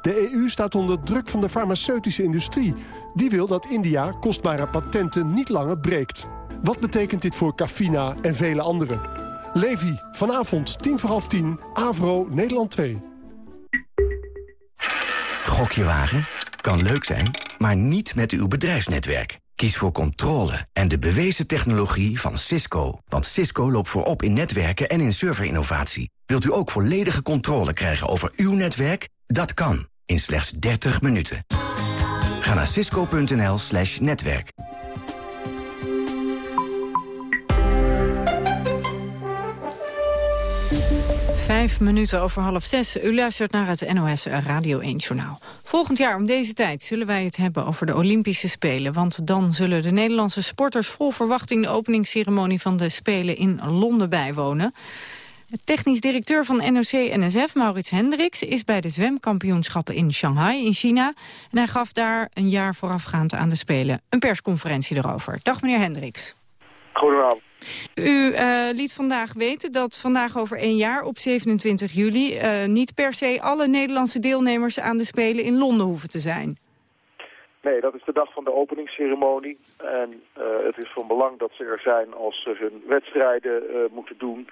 De EU staat onder druk van de farmaceutische industrie. Die wil dat India kostbare patenten niet langer breekt. Wat betekent dit voor Cafina en vele anderen? Levi, vanavond, tien voor half tien, Avro, Nederland 2. Gokje wagen? Kan leuk zijn, maar niet met uw bedrijfsnetwerk. Kies voor controle en de bewezen technologie van Cisco. Want Cisco loopt voorop in netwerken en in serverinnovatie. Wilt u ook volledige controle krijgen over uw netwerk? Dat kan, in slechts 30 minuten. Ga naar cisco.nl slash netwerk. Vijf minuten over half zes. U luistert naar het NOS Radio 1-journaal. Volgend jaar om deze tijd zullen wij het hebben over de Olympische Spelen. Want dan zullen de Nederlandse sporters vol verwachting... de openingsceremonie van de Spelen in Londen bijwonen. Technisch directeur van NOC-NSF, Maurits Hendricks... is bij de zwemkampioenschappen in Shanghai in China. En hij gaf daar een jaar voorafgaand aan de Spelen... een persconferentie erover. Dag meneer Hendricks. Goedenavond. U uh, liet vandaag weten dat vandaag over één jaar, op 27 juli... Uh, niet per se alle Nederlandse deelnemers aan de Spelen in Londen hoeven te zijn. Nee, dat is de dag van de openingsceremonie. En uh, het is van belang dat ze er zijn als ze hun wedstrijden moeten doen.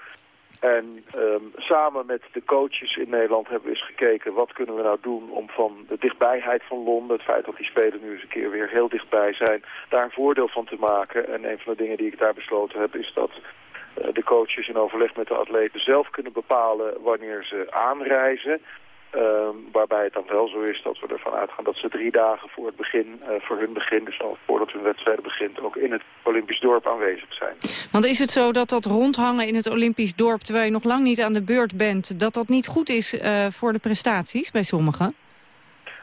En um, samen met de coaches in Nederland hebben we eens gekeken... wat kunnen we nou doen om van de dichtbijheid van Londen... het feit dat die spelen nu eens een keer weer heel dichtbij zijn... daar een voordeel van te maken. En een van de dingen die ik daar besloten heb... is dat uh, de coaches in overleg met de atleten zelf kunnen bepalen... wanneer ze aanreizen... Um, waarbij het dan wel zo is dat we ervan uitgaan dat ze drie dagen voor het begin, uh, voor hun begin, dus al voordat hun wedstrijd begint, ook in het Olympisch dorp aanwezig zijn. Want is het zo dat dat rondhangen in het Olympisch dorp, terwijl je nog lang niet aan de beurt bent, dat dat niet goed is uh, voor de prestaties bij sommigen?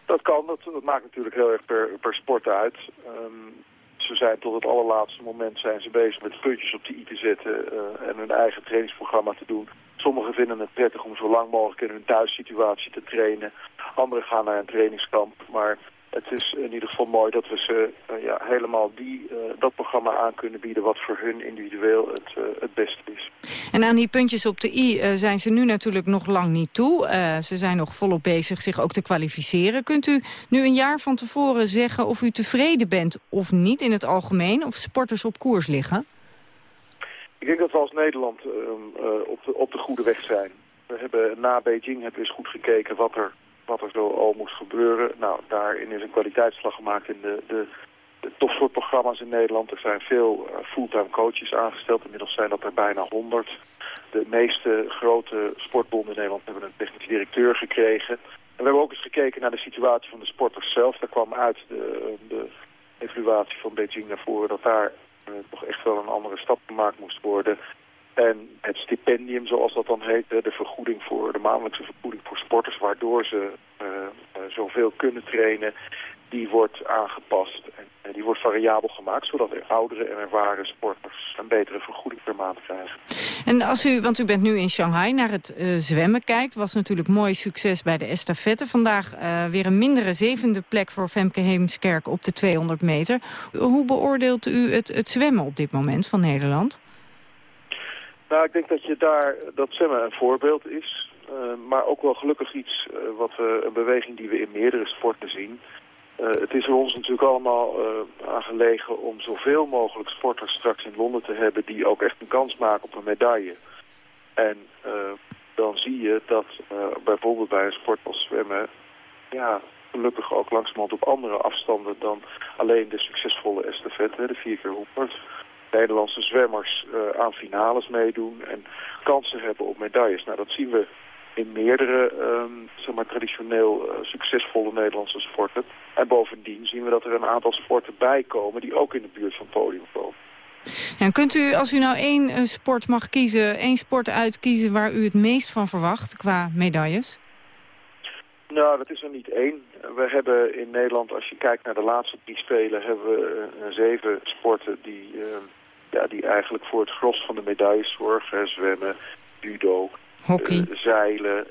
Dat kan, dat, dat maakt natuurlijk heel erg per, per sport uit. Um, ze zijn tot het allerlaatste moment zijn ze bezig met puntjes op de i te zetten uh, en hun eigen trainingsprogramma te doen. Sommigen vinden het prettig om zo lang mogelijk in hun thuissituatie te trainen. Anderen gaan naar een trainingskamp. Maar het is in ieder geval mooi dat we ze uh, ja, helemaal die, uh, dat programma aan kunnen bieden... wat voor hun individueel het, uh, het beste is. En aan die puntjes op de i zijn ze nu natuurlijk nog lang niet toe. ze zijn nog volop bezig zich ook te kwalificeren. Kunt u nu een jaar van tevoren zeggen of u tevreden bent of niet in het algemeen... of sporters op koers liggen? Ik denk dat we als Nederland uh, de, op de goede weg zijn. We hebben na Beijing hebben we eens goed gekeken wat er, wat er zo al moest gebeuren. Nou, daarin is een kwaliteitsslag gemaakt in de, de, topsportprogramma's in Nederland. Er zijn veel uh, fulltime coaches aangesteld. Inmiddels zijn dat er bijna 100. De meeste grote sportbonden in Nederland hebben een technisch directeur gekregen. En we hebben ook eens gekeken naar de situatie van de sporters zelf. Daar kwam uit de, de evaluatie van Beijing naar voren dat daar toch echt wel een andere stap gemaakt moest worden. En het stipendium, zoals dat dan heet, de vergoeding voor de maandelijkse vergoeding voor sporters, waardoor ze uh, zoveel kunnen trainen, die wordt aangepast. En die wordt variabel gemaakt, zodat er oudere en ervaren sporters een betere vergoeding per maand krijgen. En als u, want u bent nu in Shanghai, naar het uh, zwemmen kijkt, was natuurlijk mooi succes bij de estafette. Vandaag weer een mindere zevende plek voor Femke Heemskerk op de 200 meter. Hoe beoordeelt u het, het zwemmen op dit moment van Nederland? Nou, ik denk dat je daar, dat zwemmen een voorbeeld is. Uh, maar ook wel gelukkig iets, uh, wat we, een beweging die we in meerdere sporten zien. Uh, het is er ons natuurlijk allemaal aangelegen om zoveel mogelijk sporters straks in Londen te hebben die ook echt een kans maken op een medaille. En dan zie je dat bijvoorbeeld bij een sport als zwemmen, ja, gelukkig ook langzamerhand op andere afstanden dan alleen de succesvolle estafette, de 4 keer 100 Nederlandse zwemmers uh, aan finales meedoen en kansen hebben op medailles. Nou, dat zien we in meerdere um, zeg maar, traditioneel uh, succesvolle Nederlandse sporten. En bovendien zien we dat er een aantal sporten bij komen die ook in de buurt van podium komen. Kunt u, als u nou één uh, sport mag kiezen, één sport uitkiezen waar u het meest van verwacht qua medailles? Nou, dat is er niet één. We hebben in Nederland, als je kijkt naar de laatste drie spelen, hebben we uh, zeven sporten die, uh, ja, die eigenlijk voor het gros van de medailles zorgen. Zwemmen, judo, hockey, uh, zeilen,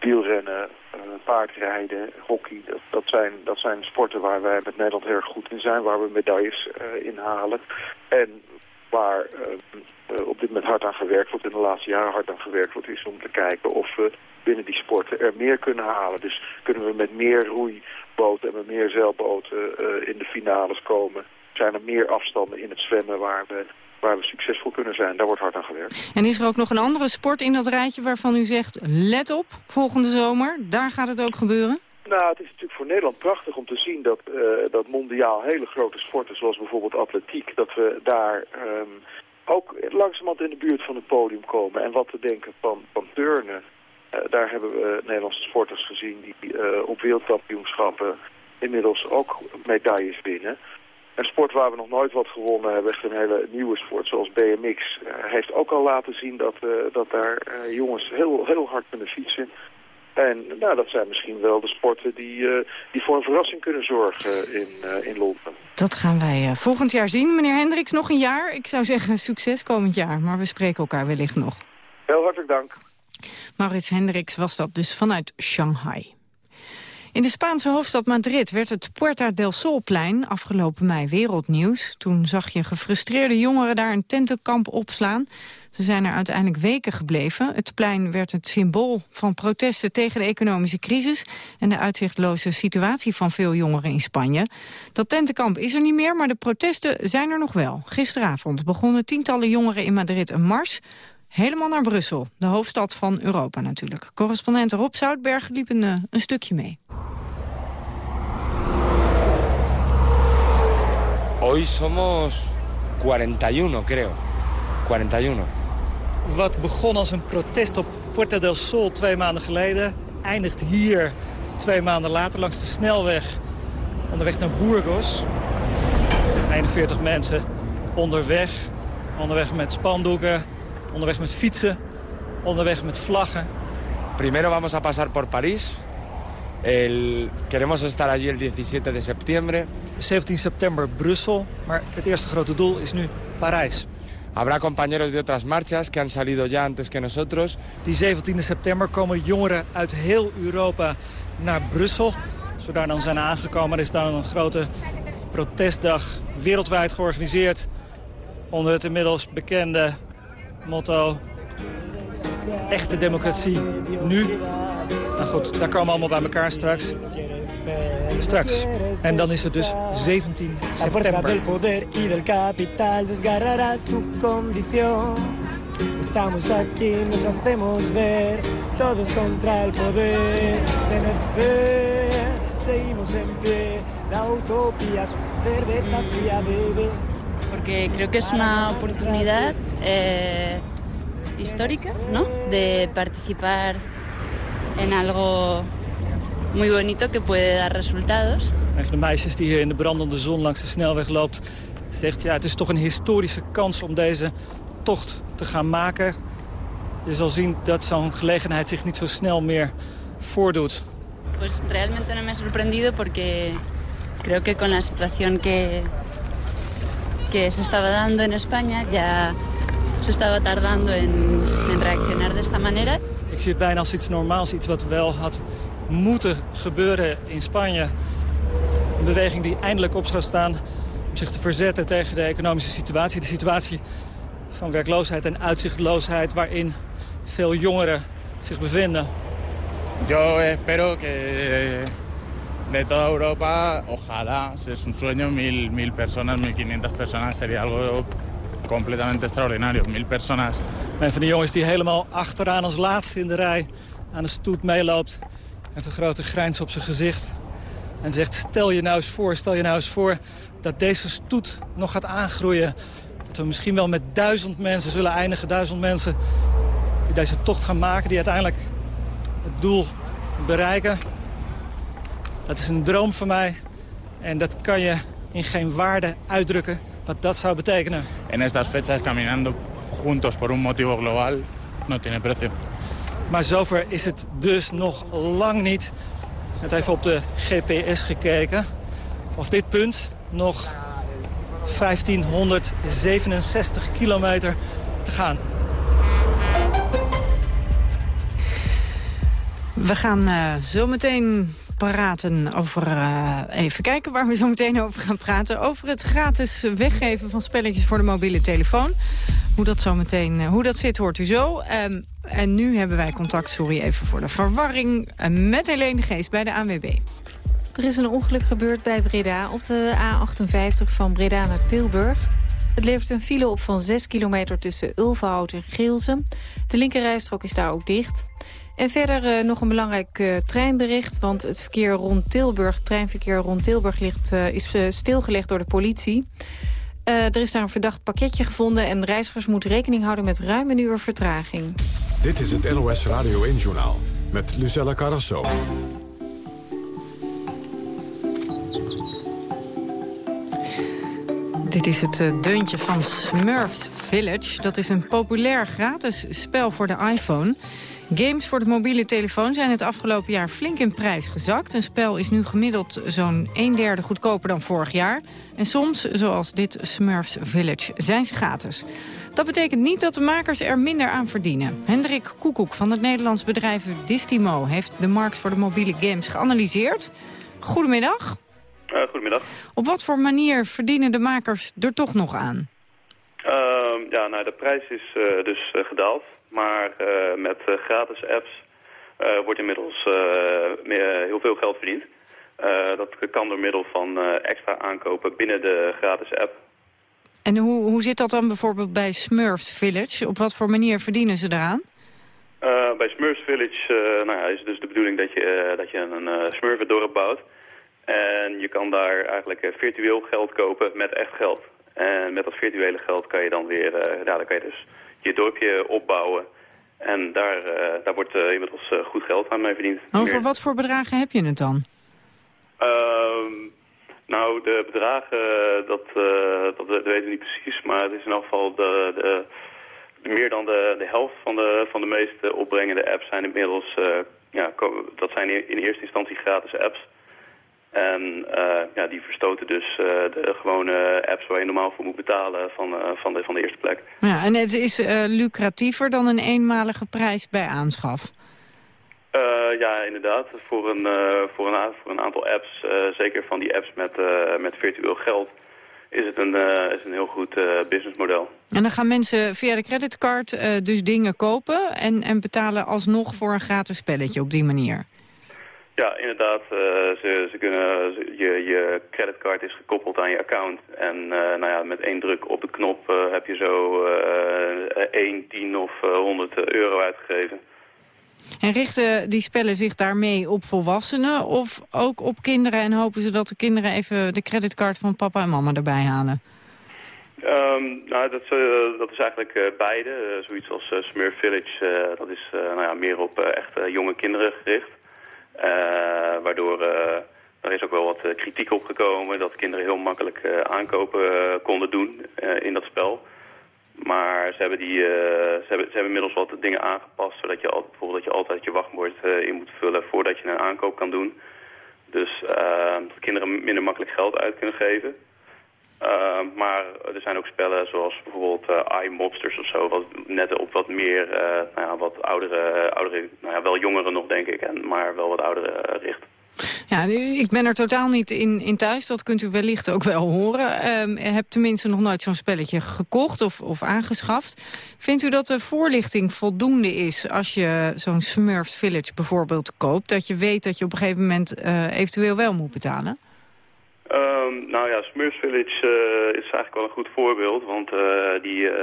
wielrennen, paardrijden, hockey. Dat, dat, zijn, dat zijn sporten waar wij met Nederland erg goed in zijn, waar we medailles in halen. En waar op dit moment hard aan gewerkt wordt, in de laatste jaren hard aan gewerkt wordt, is om te kijken of we binnen die sporten er meer kunnen halen. Dus kunnen we met meer roeiboten en met meer zeilboten in de finales komen. Zijn er meer afstanden in het zwemmen waar we waar we succesvol kunnen zijn. Daar wordt hard aan gewerkt. En is er ook nog een andere sport in dat rijtje waarvan u zegt... let op, volgende zomer, daar gaat het ook gebeuren? Nou, het is natuurlijk voor Nederland prachtig om te zien dat, uh, dat mondiaal hele grote sporten, zoals bijvoorbeeld atletiek, dat we daar um, ook langzamerhand in de buurt van het podium komen. En wat te denken van, van turnen, uh, daar hebben we Nederlandse sporters gezien die uh, op wereldkampioenschappen inmiddels ook medailles winnen. Een sport waar we nog nooit wat gewonnen hebben, echt een hele nieuwe sport zoals BMX, heeft ook al laten zien dat, dat daar jongens heel, heel hard kunnen fietsen. En nou, dat zijn misschien wel de sporten die, die voor een verrassing kunnen zorgen in, in Londen. Dat gaan wij volgend jaar zien. Meneer Hendricks, nog een jaar. Ik zou zeggen succes komend jaar, maar we spreken elkaar wellicht nog. Heel hartelijk dank. Maurits Hendricks was dat dus vanuit Shanghai. In de Spaanse hoofdstad Madrid werd het Puerta del Solplein afgelopen mei wereldnieuws. Toen zag je gefrustreerde jongeren daar een tentenkamp opslaan. Ze zijn er uiteindelijk weken gebleven. Het plein werd het symbool van protesten tegen de economische crisis... en de uitzichtloze situatie van veel jongeren in Spanje. Dat tentenkamp is er niet meer, maar de protesten zijn er nog wel. Gisteravond begonnen tientallen jongeren in Madrid een mars... Helemaal naar Brussel, de hoofdstad van Europa natuurlijk. Correspondent Rob Zoutberg liep een, een stukje mee. Hoy somos 41, creo. 41. Wat begon als een protest op Puerta del Sol twee maanden geleden... eindigt hier twee maanden later langs de snelweg onderweg naar Burgos. 41 mensen onderweg, onderweg met spandoeken, onderweg met fietsen, onderweg met vlaggen. Primero vamos a pasar por París. El... Queremos estar allí el 17 de septiembre. 17 september Brussel, maar het eerste grote doel is nu Parijs. Habrá compañeros de otras marchas que han salido ya antes que nosotros. Die 17 september komen jongeren uit heel Europa naar Brussel. Zodat dan zijn aangekomen, er is dan een grote protestdag wereldwijd georganiseerd. Onder het inmiddels bekende motto... Echte democratie nu. Nou goed, daar komen we allemaal bij elkaar straks. Straks. En dan is het dus 17 september. Estamos aquí, nos hacemos ver, todos contra el poder. Tener seguimos en pie, la utopía, cerveza fría, bebé. Porque creo que es una oportunidad eh, histórica, ¿no? De participar en algo muy bonito que puede dar resultados. Een van de meisjes die hier in de brandende zon langs de snelweg loopt... zegt, ja, het is toch een historische kans om deze tocht te gaan maken. Je zal zien dat zo'n gelegenheid zich niet zo snel meer voordoet. Pues realmente no me ha sorprendido porque creo que con la situación que, que se estaba dando en España ya se estaba tardando en, en reaccionar de esta manera. Ik zie het bijna als iets normaals, iets wat wel had moeten gebeuren in Spanje. Een beweging die eindelijk op zou staan om zich te verzetten tegen de economische situatie. De situatie van werkloosheid en uitzichtloosheid waarin veel jongeren zich bevinden. Yo espero que de toda Europa, ojalá, es un sueño, mil, mil personas, mil quinientas personas, sería algo completamente extraordinario. Mil personas. Een van de jongens die helemaal achteraan als laatste in de rij aan de stoet meeloopt. Heeft een grote grijns op zijn gezicht. En zegt, stel je nou eens voor, stel je nou eens voor dat deze stoet nog gaat aangroeien. Dat we misschien wel met duizend mensen zullen eindigen. Duizend mensen die deze tocht gaan maken. Die uiteindelijk het doel bereiken. Dat is een droom van mij. En dat kan je in geen waarde uitdrukken wat dat zou betekenen. En estas fechas caminando juntos por un motivo global no tiene precio. Maar zover is het dus nog lang niet. Net even op de GPS gekeken. Vanaf dit punt nog 1567 kilometer te gaan. We gaan uh, zo meteen praten over... Uh, even kijken waar we zo meteen over gaan praten. Over het gratis weggeven van spelletjes voor de mobiele telefoon. Hoe dat, zo meteen, uh, hoe dat zit, hoort u zo. Um, en nu hebben wij contact, sorry even voor de verwarring... Uh, met Helene Geest bij de ANWB. Er is een ongeluk gebeurd bij Breda op de A58 van Breda naar Tilburg. Het levert een file op van 6 kilometer tussen Ulvenhout en Geelze. De linkerrijstrook is daar ook dicht. En verder uh, nog een belangrijk uh, treinbericht. Want het verkeer rond Tilburg, treinverkeer rond Tilburg ligt, uh, is stilgelegd door de politie. er is daar een verdacht pakketje gevonden... en reizigers moeten rekening houden met ruim een uur vertraging. Dit is het NOS Radio 1-journaal met Lucella Carrasso. Dit is het deuntje van Smurfs Village. Dat is een populair gratis spel voor de iPhone. Games voor de mobiele telefoon zijn het afgelopen jaar flink in prijs gezakt. Een spel is nu gemiddeld zo'n een derde goedkoper dan vorig jaar. En soms, zoals dit Smurfs Village, zijn ze gratis. Dat betekent niet dat de makers er minder aan verdienen. Hendrik Koekoek van het Nederlands bedrijf Distimo... heeft de markt voor de mobiele games geanalyseerd. Goedemiddag. Uh, goedemiddag. Op wat voor manier verdienen de makers er toch nog aan? Uh, ja, nou, de prijs is uh, dus gedaald. Maar met gratis apps wordt inmiddels meer, heel veel geld verdiend. dat kan door middel van extra aankopen binnen de gratis app. En hoe, hoe zit dat dan bijvoorbeeld bij Smurfs Village? Op wat voor manier verdienen ze eraan? bij Smurfs Village nou ja, is dus de bedoeling dat je, dat je een Smurfendorp bouwt. En je kan daar eigenlijk eh, virtueel geld kopen met echt geld. En met dat virtuele geld kan je dan weer, uh, ja, dan kan je dus je dorpje opbouwen. En daar, uh, daar wordt uh, inmiddels goed geld aan mee verdiend. Over Meer... wat voor bedragen heb je het dan? Uh, nou, de bedragen, dat, dat, dat, weten we niet precies. Maar het is in elk geval de, de, de meer dan de, de helft van de, van de meeste opbrengende apps zijn inmiddels... ja, dat zijn in eerste instantie gratis apps. En uh, ja, die verstoten dus uh, de gewone apps waar je normaal voor moet betalen van, uh, van, de, van de eerste plek. Ja, en het is lucratiever dan een eenmalige prijs bij aanschaf? ja, inderdaad. Voor een, voor een, voor een aantal apps, zeker van die apps met, met virtueel geld, is het een, is een heel goed businessmodel. En dan gaan mensen via de creditcard dus dingen kopen en, en betalen alsnog voor een gratis spelletje op die manier? Ja, inderdaad. Uh, ze, ze kunnen, je, je creditcard is gekoppeld aan je account. En uh, nou ja, met één druk op de knop uh, heb je zo 1, 10 of 100 euro uitgegeven. En richten die spellen zich daarmee op volwassenen of ook op kinderen... en hopen ze dat de kinderen even de creditcard van papa en mama erbij halen? Um, nou, dat, uh, dat is eigenlijk uh, beide. Uh, zoiets als Smurf Village, dat is nou ja, meer op echt jonge kinderen gericht. Eh, waardoor er eh, is ook wel wat eh, kritiek op gekomen dat kinderen heel makkelijk aankopen konden doen in dat spel. Maar ze hebben, die, ze, hebben, ze hebben inmiddels wat dingen aangepast... zodat je al, bijvoorbeeld dat je altijd je wachtwoord in moet vullen voordat je een aankoop kan doen. Dus dat kinderen minder makkelijk geld uit kunnen geven. Uh, maar er zijn ook spellen zoals bijvoorbeeld uh, iMobsters of zo, wat net op wat meer, uh, nou ja, wat oudere, oudere nou ja, wel jongeren nog denk ik, en, maar wel wat oudere richt. Ja, ik ben er totaal niet in, in thuis, dat kunt u wellicht ook wel horen. Um, heb tenminste nog nooit zo'n spelletje gekocht of, of aangeschaft. Vindt u dat de voorlichting voldoende is als je zo'n Smurfs Village bijvoorbeeld koopt? Dat je weet dat je op een gegeven moment eventueel wel moet betalen? Um, nou ja, Smurfs Village uh, is eigenlijk wel een goed voorbeeld, want uh, die, uh,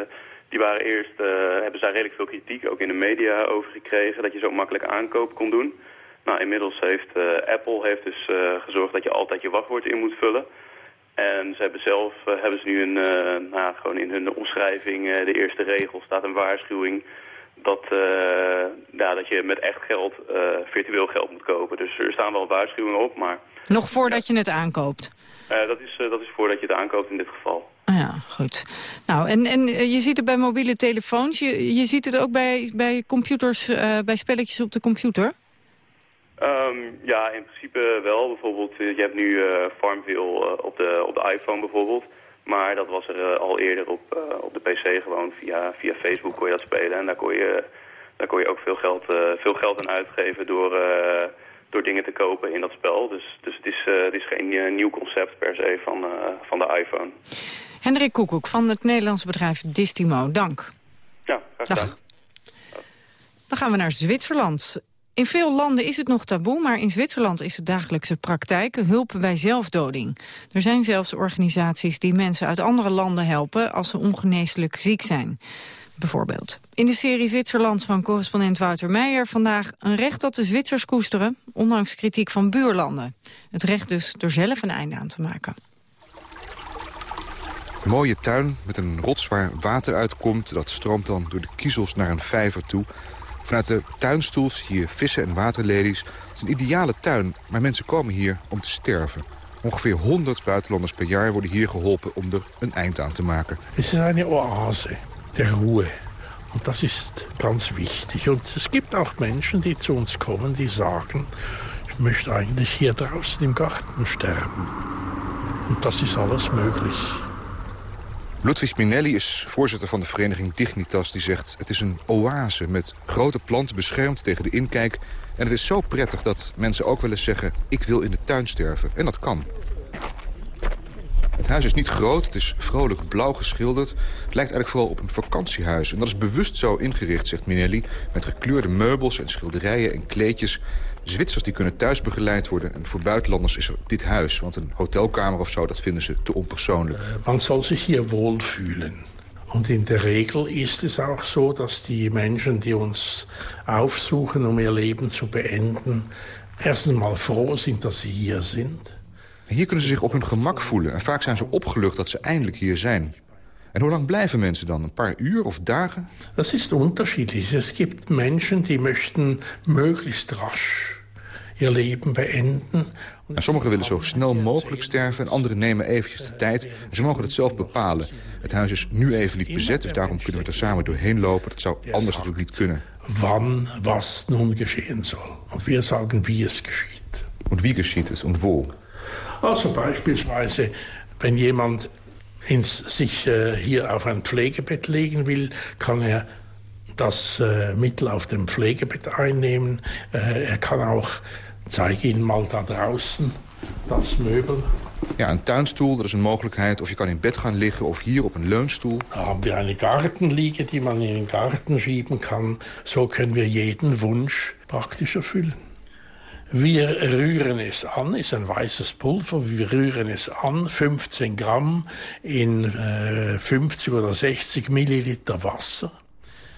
die waren eerst, hebben zij redelijk veel kritiek, ook in de media over gekregen, dat je zo makkelijk aankoop kon doen. Nou, inmiddels heeft Apple heeft dus gezorgd dat je altijd je wachtwoord in moet vullen. En ze hebben zelf, hebben ze nu een, nou, gewoon in hun omschrijving, de eerste regel staat een waarschuwing dat, ja, dat je met echt geld virtueel geld moet kopen. Dus er staan wel waarschuwingen op, maar... Nog voordat je het aankoopt? Uh, dat, is, uh, dat is voordat je het aankoopt in dit geval. Ja, goed. Nou, en, en uh, je ziet het bij mobiele telefoons. Je, je ziet het ook bij, bij computers, bij spelletjes op de computer? Um, ja, in principe wel. Bijvoorbeeld, je hebt nu Farmville op, de, op de iPhone bijvoorbeeld. Maar dat was er al eerder op, op de PC gewoon. Via, via Facebook kon je dat spelen. En daar kon je, daar kon je ook veel geld, veel geld aan uitgeven door door dingen te kopen in dat spel. Dus, dus het, is, het is geen nieuw concept per se van, van de iPhone. Hendrik Koekoek van het Nederlandse bedrijf Distimo, dank. Ja, graag gedaan. Dan gaan we naar Zwitserland. In veel landen is het nog taboe, maar in Zwitserland is het dagelijkse praktijk hulp bij zelfdoding. Er zijn zelfs organisaties die mensen uit andere landen helpen als ze ongeneeslijk ziek zijn. Bijvoorbeeld. In de serie Zwitserland van correspondent Wouter Meijer vandaag een recht dat de Zwitsers koesteren, ondanks kritiek van buurlanden. Het recht dus er zelf een einde aan te maken. Een mooie tuin met een rots waar water uitkomt. Dat stroomt dan door de kiezels naar een vijver toe. Vanuit de tuinstoel zie je vissen en waterlelies. Het is een ideale tuin, maar mensen komen hier om te sterven. Ongeveer 100 buitenlanders per jaar worden hier geholpen om er een eind aan te maken. Het is een Oase der Ruhe. Und das ist ganz wichtig. Und es gibt auch Menschen, die zu uns kommen, die sagen, ich möchte eigentlich hier draußen im Garten sterben. Und das ist alles möglich. Ludwig Minelli is voorzitter van de vereniging Dignitas. Die zegt het is een oase met grote planten beschermd tegen de inkijk. En het is zo prettig dat mensen ook wel eens zeggen... ik wil in de tuin sterven. En dat kan. Het huis is niet groot, het is vrolijk blauw geschilderd. Het lijkt eigenlijk vooral op een vakantiehuis. En dat is bewust zo ingericht, zegt Minelli... met gekleurde meubels en schilderijen en kleedjes. Zwitsers die kunnen thuis begeleid worden. En voor buitenlanders is dit huis. Want een hotelkamer of zo, dat vinden ze te onpersoonlijk. Uh, man zal zich hier wohlfühlen. Und in der Regel ist es auch so, dass die Menschen, die uns aufsuchen, um ihr Leben zu beenden, erstens mal froh sind, dass sie hier sind. Hier kunnen ze zich op hun gemak voelen. En vaak zijn ze opgelucht dat ze eindelijk hier zijn. En hoe lang blijven mensen dan? Een paar uur of dagen? Dat is unterschiedlich. Es gibt Menschen die möchten möglichst rasch ihr Leben beenden. En sommigen willen zo snel mogelijk sterven en anderen nemen eventjes de tijd. En ze mogen het zelf bepalen. Het huis is nu even niet bezet, dus daarom kunnen we er samen doorheen lopen. Dat zou anders natuurlijk niet kunnen. Wann was nun geschehen soll. Und wir sagen, wie es geschieht. Und wie geschieht es und wo? Also beispielsweise, wenn jemand ins, sich äh, hier auf ein Pflegebett legen will, kann er das äh, Mittel auf dem Pflegebett einnehmen. Äh, er kann auch, zeige Ihnen mal da draußen, das Möbel. Ja, een tuinstoel, dat is een mogelijkheid. Of je kan in bed gaan liggen of hier op een leunstoel. Da haben wir eine Gartenliege, die man in den Garten schieben kann. So können wir jeden Wunsch praktisch erfüllen. Wir rühren es an, ist ein weißes Pulver. Wir rühren es an, 15 Gramm in äh, 50 oder 60 Milliliter Wasser.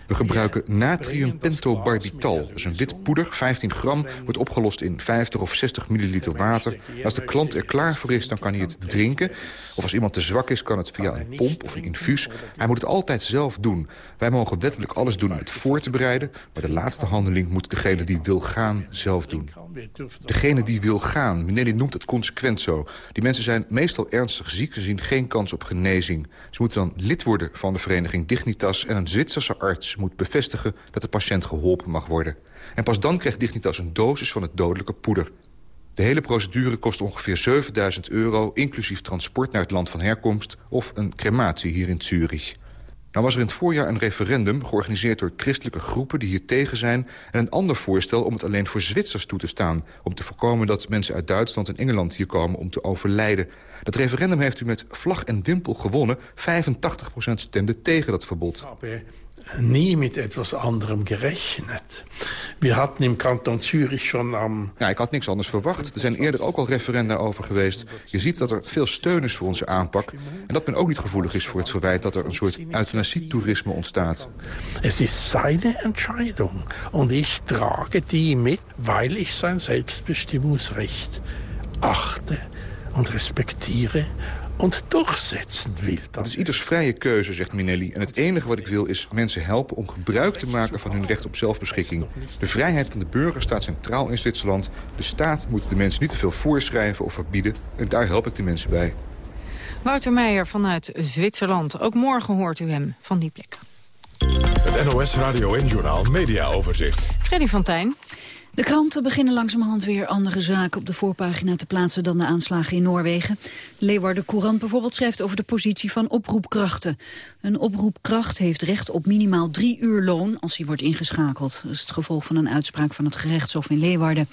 We gebruiken natrium pentobarbital. Dat is een wit poeder, 15 gram, wordt opgelost in 50 of 60 milliliter water. Als de klant er klaar voor is, dan kan hij het drinken. Of als iemand te zwak is, kan het via een pomp of een infuus. Hij moet het altijd zelf doen. Wij mogen wettelijk alles doen om het voor te bereiden... maar de laatste handeling moet degene die wil gaan zelf doen. Degene die wil gaan, Minelli noemt het consequent zo. Die mensen zijn meestal ernstig ziek, ze zien geen kans op genezing. Ze moeten dan lid worden van de vereniging Dignitas... en een Zwitserse arts moet bevestigen dat de patiënt geholpen mag worden. En pas dan krijgt Dignitas een dosis van het dodelijke poeder. De hele procedure kost ongeveer 7000 euro... inclusief transport naar het land van herkomst... of een crematie hier in Zurich. Nou was er in het voorjaar een referendum georganiseerd door christelijke groepen die hier tegen zijn... en een ander voorstel om het alleen voor Zwitsers toe te staan... om te voorkomen dat mensen uit Duitsland en Engeland hier komen om te overlijden. Dat referendum heeft u met vlag en wimpel gewonnen. 85% stemde tegen dat verbod nie mit etwas anderem gerechnet. Wir hatten im Kanton Zürich schon am... Ja, ik had niks anders verwacht. Er zijn eerder ook al referenda over geweest. Je ziet dat er veel steun is voor onze aanpak. En dat men ook niet gevoelig is voor het verwijt dat er een soort euthanasietoerisme ontstaat. Het is zijn Entscheidung. Und ich trage die mit, weil ich sein Selbstbestimmungsrecht achte und respektiere und durchsetzen will. Dat is ieders vrije keuze, zegt Minelli. En het enige wat ik wil is mensen helpen om gebruik te maken van hun recht op zelfbeschikking. De vrijheid van de burger staat centraal in Zwitserland. De staat moet de mensen niet te veel voorschrijven of verbieden. En daar help ik de mensen bij. Wouter Meijer vanuit Zwitserland. Ook morgen hoort u hem van die plek. Het NOS Radio en Journaal Media Overzicht. Freddy van Tijn. De kranten beginnen langzamerhand weer andere zaken op de voorpagina te plaatsen dan de aanslagen in Noorwegen. Leeuwarden Courant bijvoorbeeld schrijft over de positie van oproepkrachten. Een oproepkracht heeft recht op minimaal drie uur loon als hij wordt ingeschakeld. Dat is het gevolg van een uitspraak van het gerechtshof in Leeuwarden.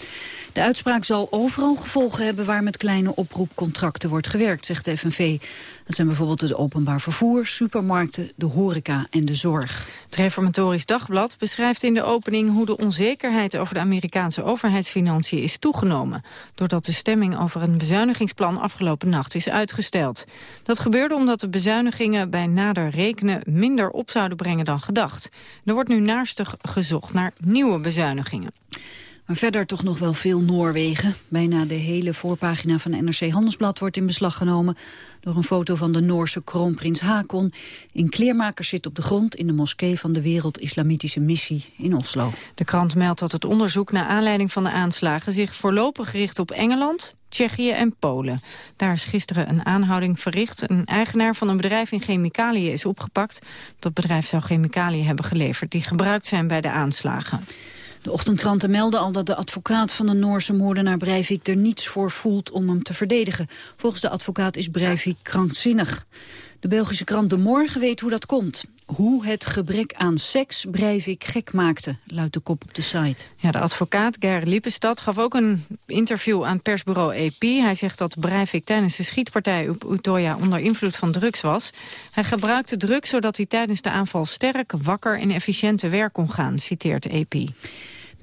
De uitspraak zal overal gevolgen hebben waar met kleine oproepcontracten wordt gewerkt, zegt de FNV. Dat zijn bijvoorbeeld het openbaar vervoer, supermarkten, de horeca en de zorg. Het Reformatorisch Dagblad beschrijft in de opening hoe de onzekerheid over de Amerikaanse overheidsfinanciën is toegenomen. Doordat de stemming over een bezuinigingsplan afgelopen nacht is uitgesteld. Dat gebeurde omdat de bezuinigingen bij nader rekenen minder op zouden brengen dan gedacht. Er wordt nu naarstig gezocht naar nieuwe bezuinigingen. Maar verder toch nog wel veel Noorwegen. Bijna de hele voorpagina van NRC Handelsblad wordt in beslag genomen... door een foto van de Noorse kroonprins Hakon... in kleermakers zit op de grond in de moskee van de Wereld-Islamitische Missie in Oslo. De krant meldt dat het onderzoek naar aanleiding van de aanslagen... zich voorlopig richt op Engeland, Tsjechië en Polen. Daar is gisteren een aanhouding verricht. Een eigenaar van een bedrijf in chemicaliën is opgepakt. Dat bedrijf zou chemicaliën hebben geleverd... die gebruikt zijn bij de aanslagen. De ochtendkranten melden al dat de advocaat van de Noorse moordenaar Breivik er niets voor voelt om hem te verdedigen. Volgens de advocaat is Breivik krankzinnig. De Belgische krant De Morgen weet hoe dat komt. Hoe het gebrek aan seks Breivik gek maakte, luidt de kop op de site. Ja, de advocaat Ger Liepestad gaf ook een interview aan persbureau EP. Hij zegt dat Breivik tijdens de schietpartij op Utoya onder invloed van drugs was. Hij gebruikte drugs zodat hij tijdens de aanval sterk, wakker en efficiënt te werk kon gaan, citeert EP.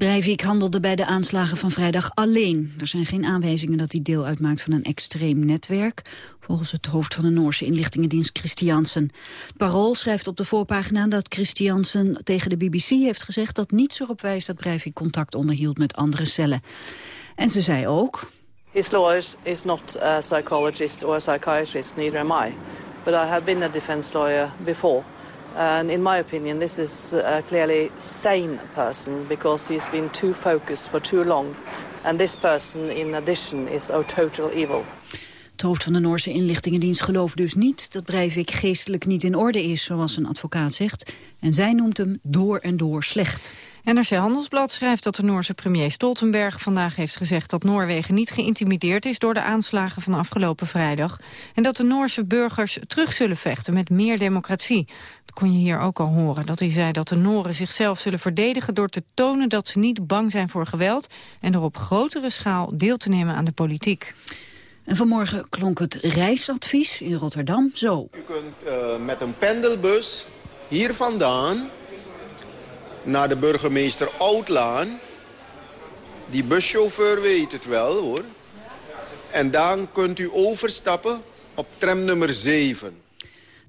Breivik handelde bij de aanslagen van vrijdag alleen. Er zijn geen aanwijzingen dat hij deel uitmaakt van een extreem netwerk. Volgens het hoofd van de Noorse inlichtingendienst Christiansen. Parool schrijft op de voorpagina dat Christiansen tegen de BBC heeft gezegd... dat niets erop wijst dat Breivik contact onderhield met andere cellen. En ze zei ook... His lawyer is not a psychologist or a psychiatrist, neither am I. But I have been a defense lawyer before. And in my opinion, this is a clearly sane person because he's been too focused for too long. And this person, in addition, is a total evil. Het hoofd van de Noorse inlichtingendienst gelooft dus niet dat Breivik geestelijk niet in orde is, zoals een advocaat zegt. En zij noemt hem door en door slecht. NRC Handelsblad schrijft dat de Noorse premier Stoltenberg vandaag heeft gezegd dat Noorwegen niet geïntimideerd is door de aanslagen van afgelopen vrijdag. En dat de Noorse burgers terug zullen vechten met meer democratie. Dat kon je hier ook al horen, dat hij zei dat de Noren zichzelf zullen verdedigen door te tonen dat ze niet bang zijn voor geweld en door op grotere schaal deel te nemen aan de politiek. En vanmorgen klonk het reisadvies in Rotterdam zo. U kunt uh, met een pendelbus hier vandaan naar de burgemeester Outlaan. Die buschauffeur weet het wel, hoor. En dan kunt u overstappen op tram nummer 7.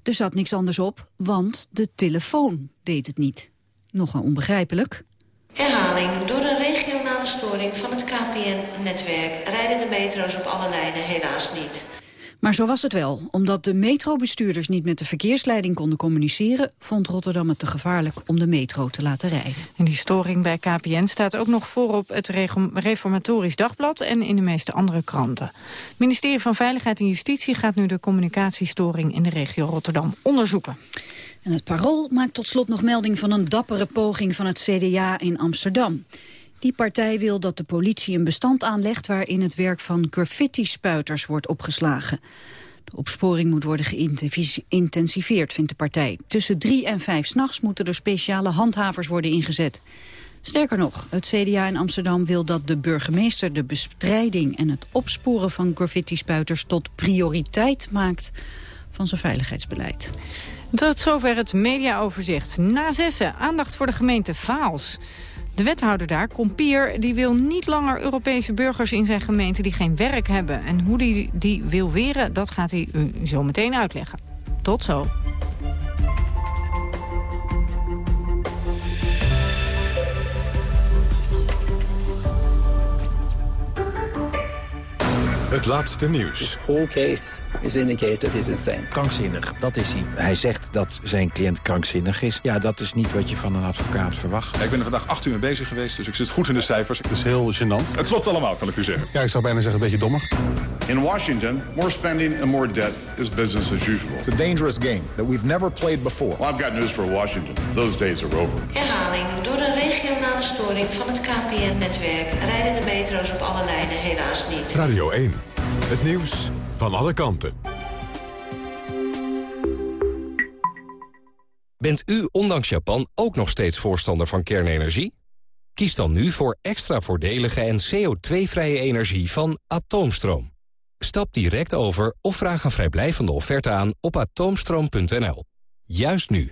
Er zat niks anders op, want de telefoon deed het niet. Nogal onbegrijpelijk. Herhaling. Door een regionale storing van het KPN-netwerk... rijden de metro's op alle lijnen helaas niet. Maar zo was het wel. Omdat de metrobestuurders niet met de verkeersleiding konden communiceren... vond Rotterdam het te gevaarlijk om de metro te laten rijden. En die storing bij KPN staat ook nog voorop het Reformatorisch Dagblad... en in de meeste andere kranten. Het ministerie van Veiligheid en Justitie gaat nu de communicatiestoring... in de regio Rotterdam onderzoeken. En het Parool maakt tot slot nog melding van een dappere poging van het CDA in Amsterdam. Die partij wil dat de politie een bestand aanlegt waarin het werk van graffiti-spuiters wordt opgeslagen. De opsporing moet worden geïntensiveerd, vindt de partij. Tussen drie en vijf s'nachts moeten er speciale handhavers worden ingezet. Sterker nog, het CDA in Amsterdam wil dat de burgemeester de bestrijding en het opsporen van graffiti-spuiters tot prioriteit maakt van zijn veiligheidsbeleid. Tot zover het mediaoverzicht. Na zessen, aandacht voor de gemeente Vaals. De wethouder daar, Kompier, die wil niet langer Europese burgers in zijn gemeente die geen werk hebben. En hoe hij die wil weren, dat gaat hij u zo meteen uitleggen. Tot zo. Het laatste nieuws. The whole case is indicated is insane. Krankzinnig, dat is hij. Hij zegt dat zijn cliënt krankzinnig is. Ja, dat is niet wat je van een advocaat verwacht. ik ben er vandaag acht uur mee bezig geweest, dus ik zit goed in de cijfers. Het is heel gênant. Het klopt allemaal, kan ik u zeggen. Ja, ik zou bijna zeggen een beetje dommig. In Washington, more spending and more debt is business as usual. It's a dangerous game that we've never played before. Well, I've got news for Washington. Those days are over. Herhaling. Door de regionale storing van het KPN-netwerk rijden de metro's op alle lijnen helaas niet. Radio 1. Het nieuws van alle kanten. Bent u ondanks Japan ook nog steeds voorstander van kernenergie? Kies dan nu voor extra voordelige en CO2-vrije energie van Atoomstroom. Stap direct over of vraag een vrijblijvende offerte aan op atoomstroom.nl. Juist nu.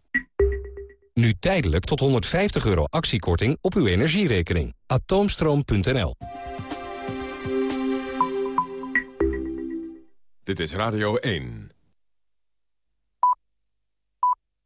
Nu tijdelijk tot 150 euro actiekorting op uw energierekening. Atoomstroom.nl Dit is Radio 1.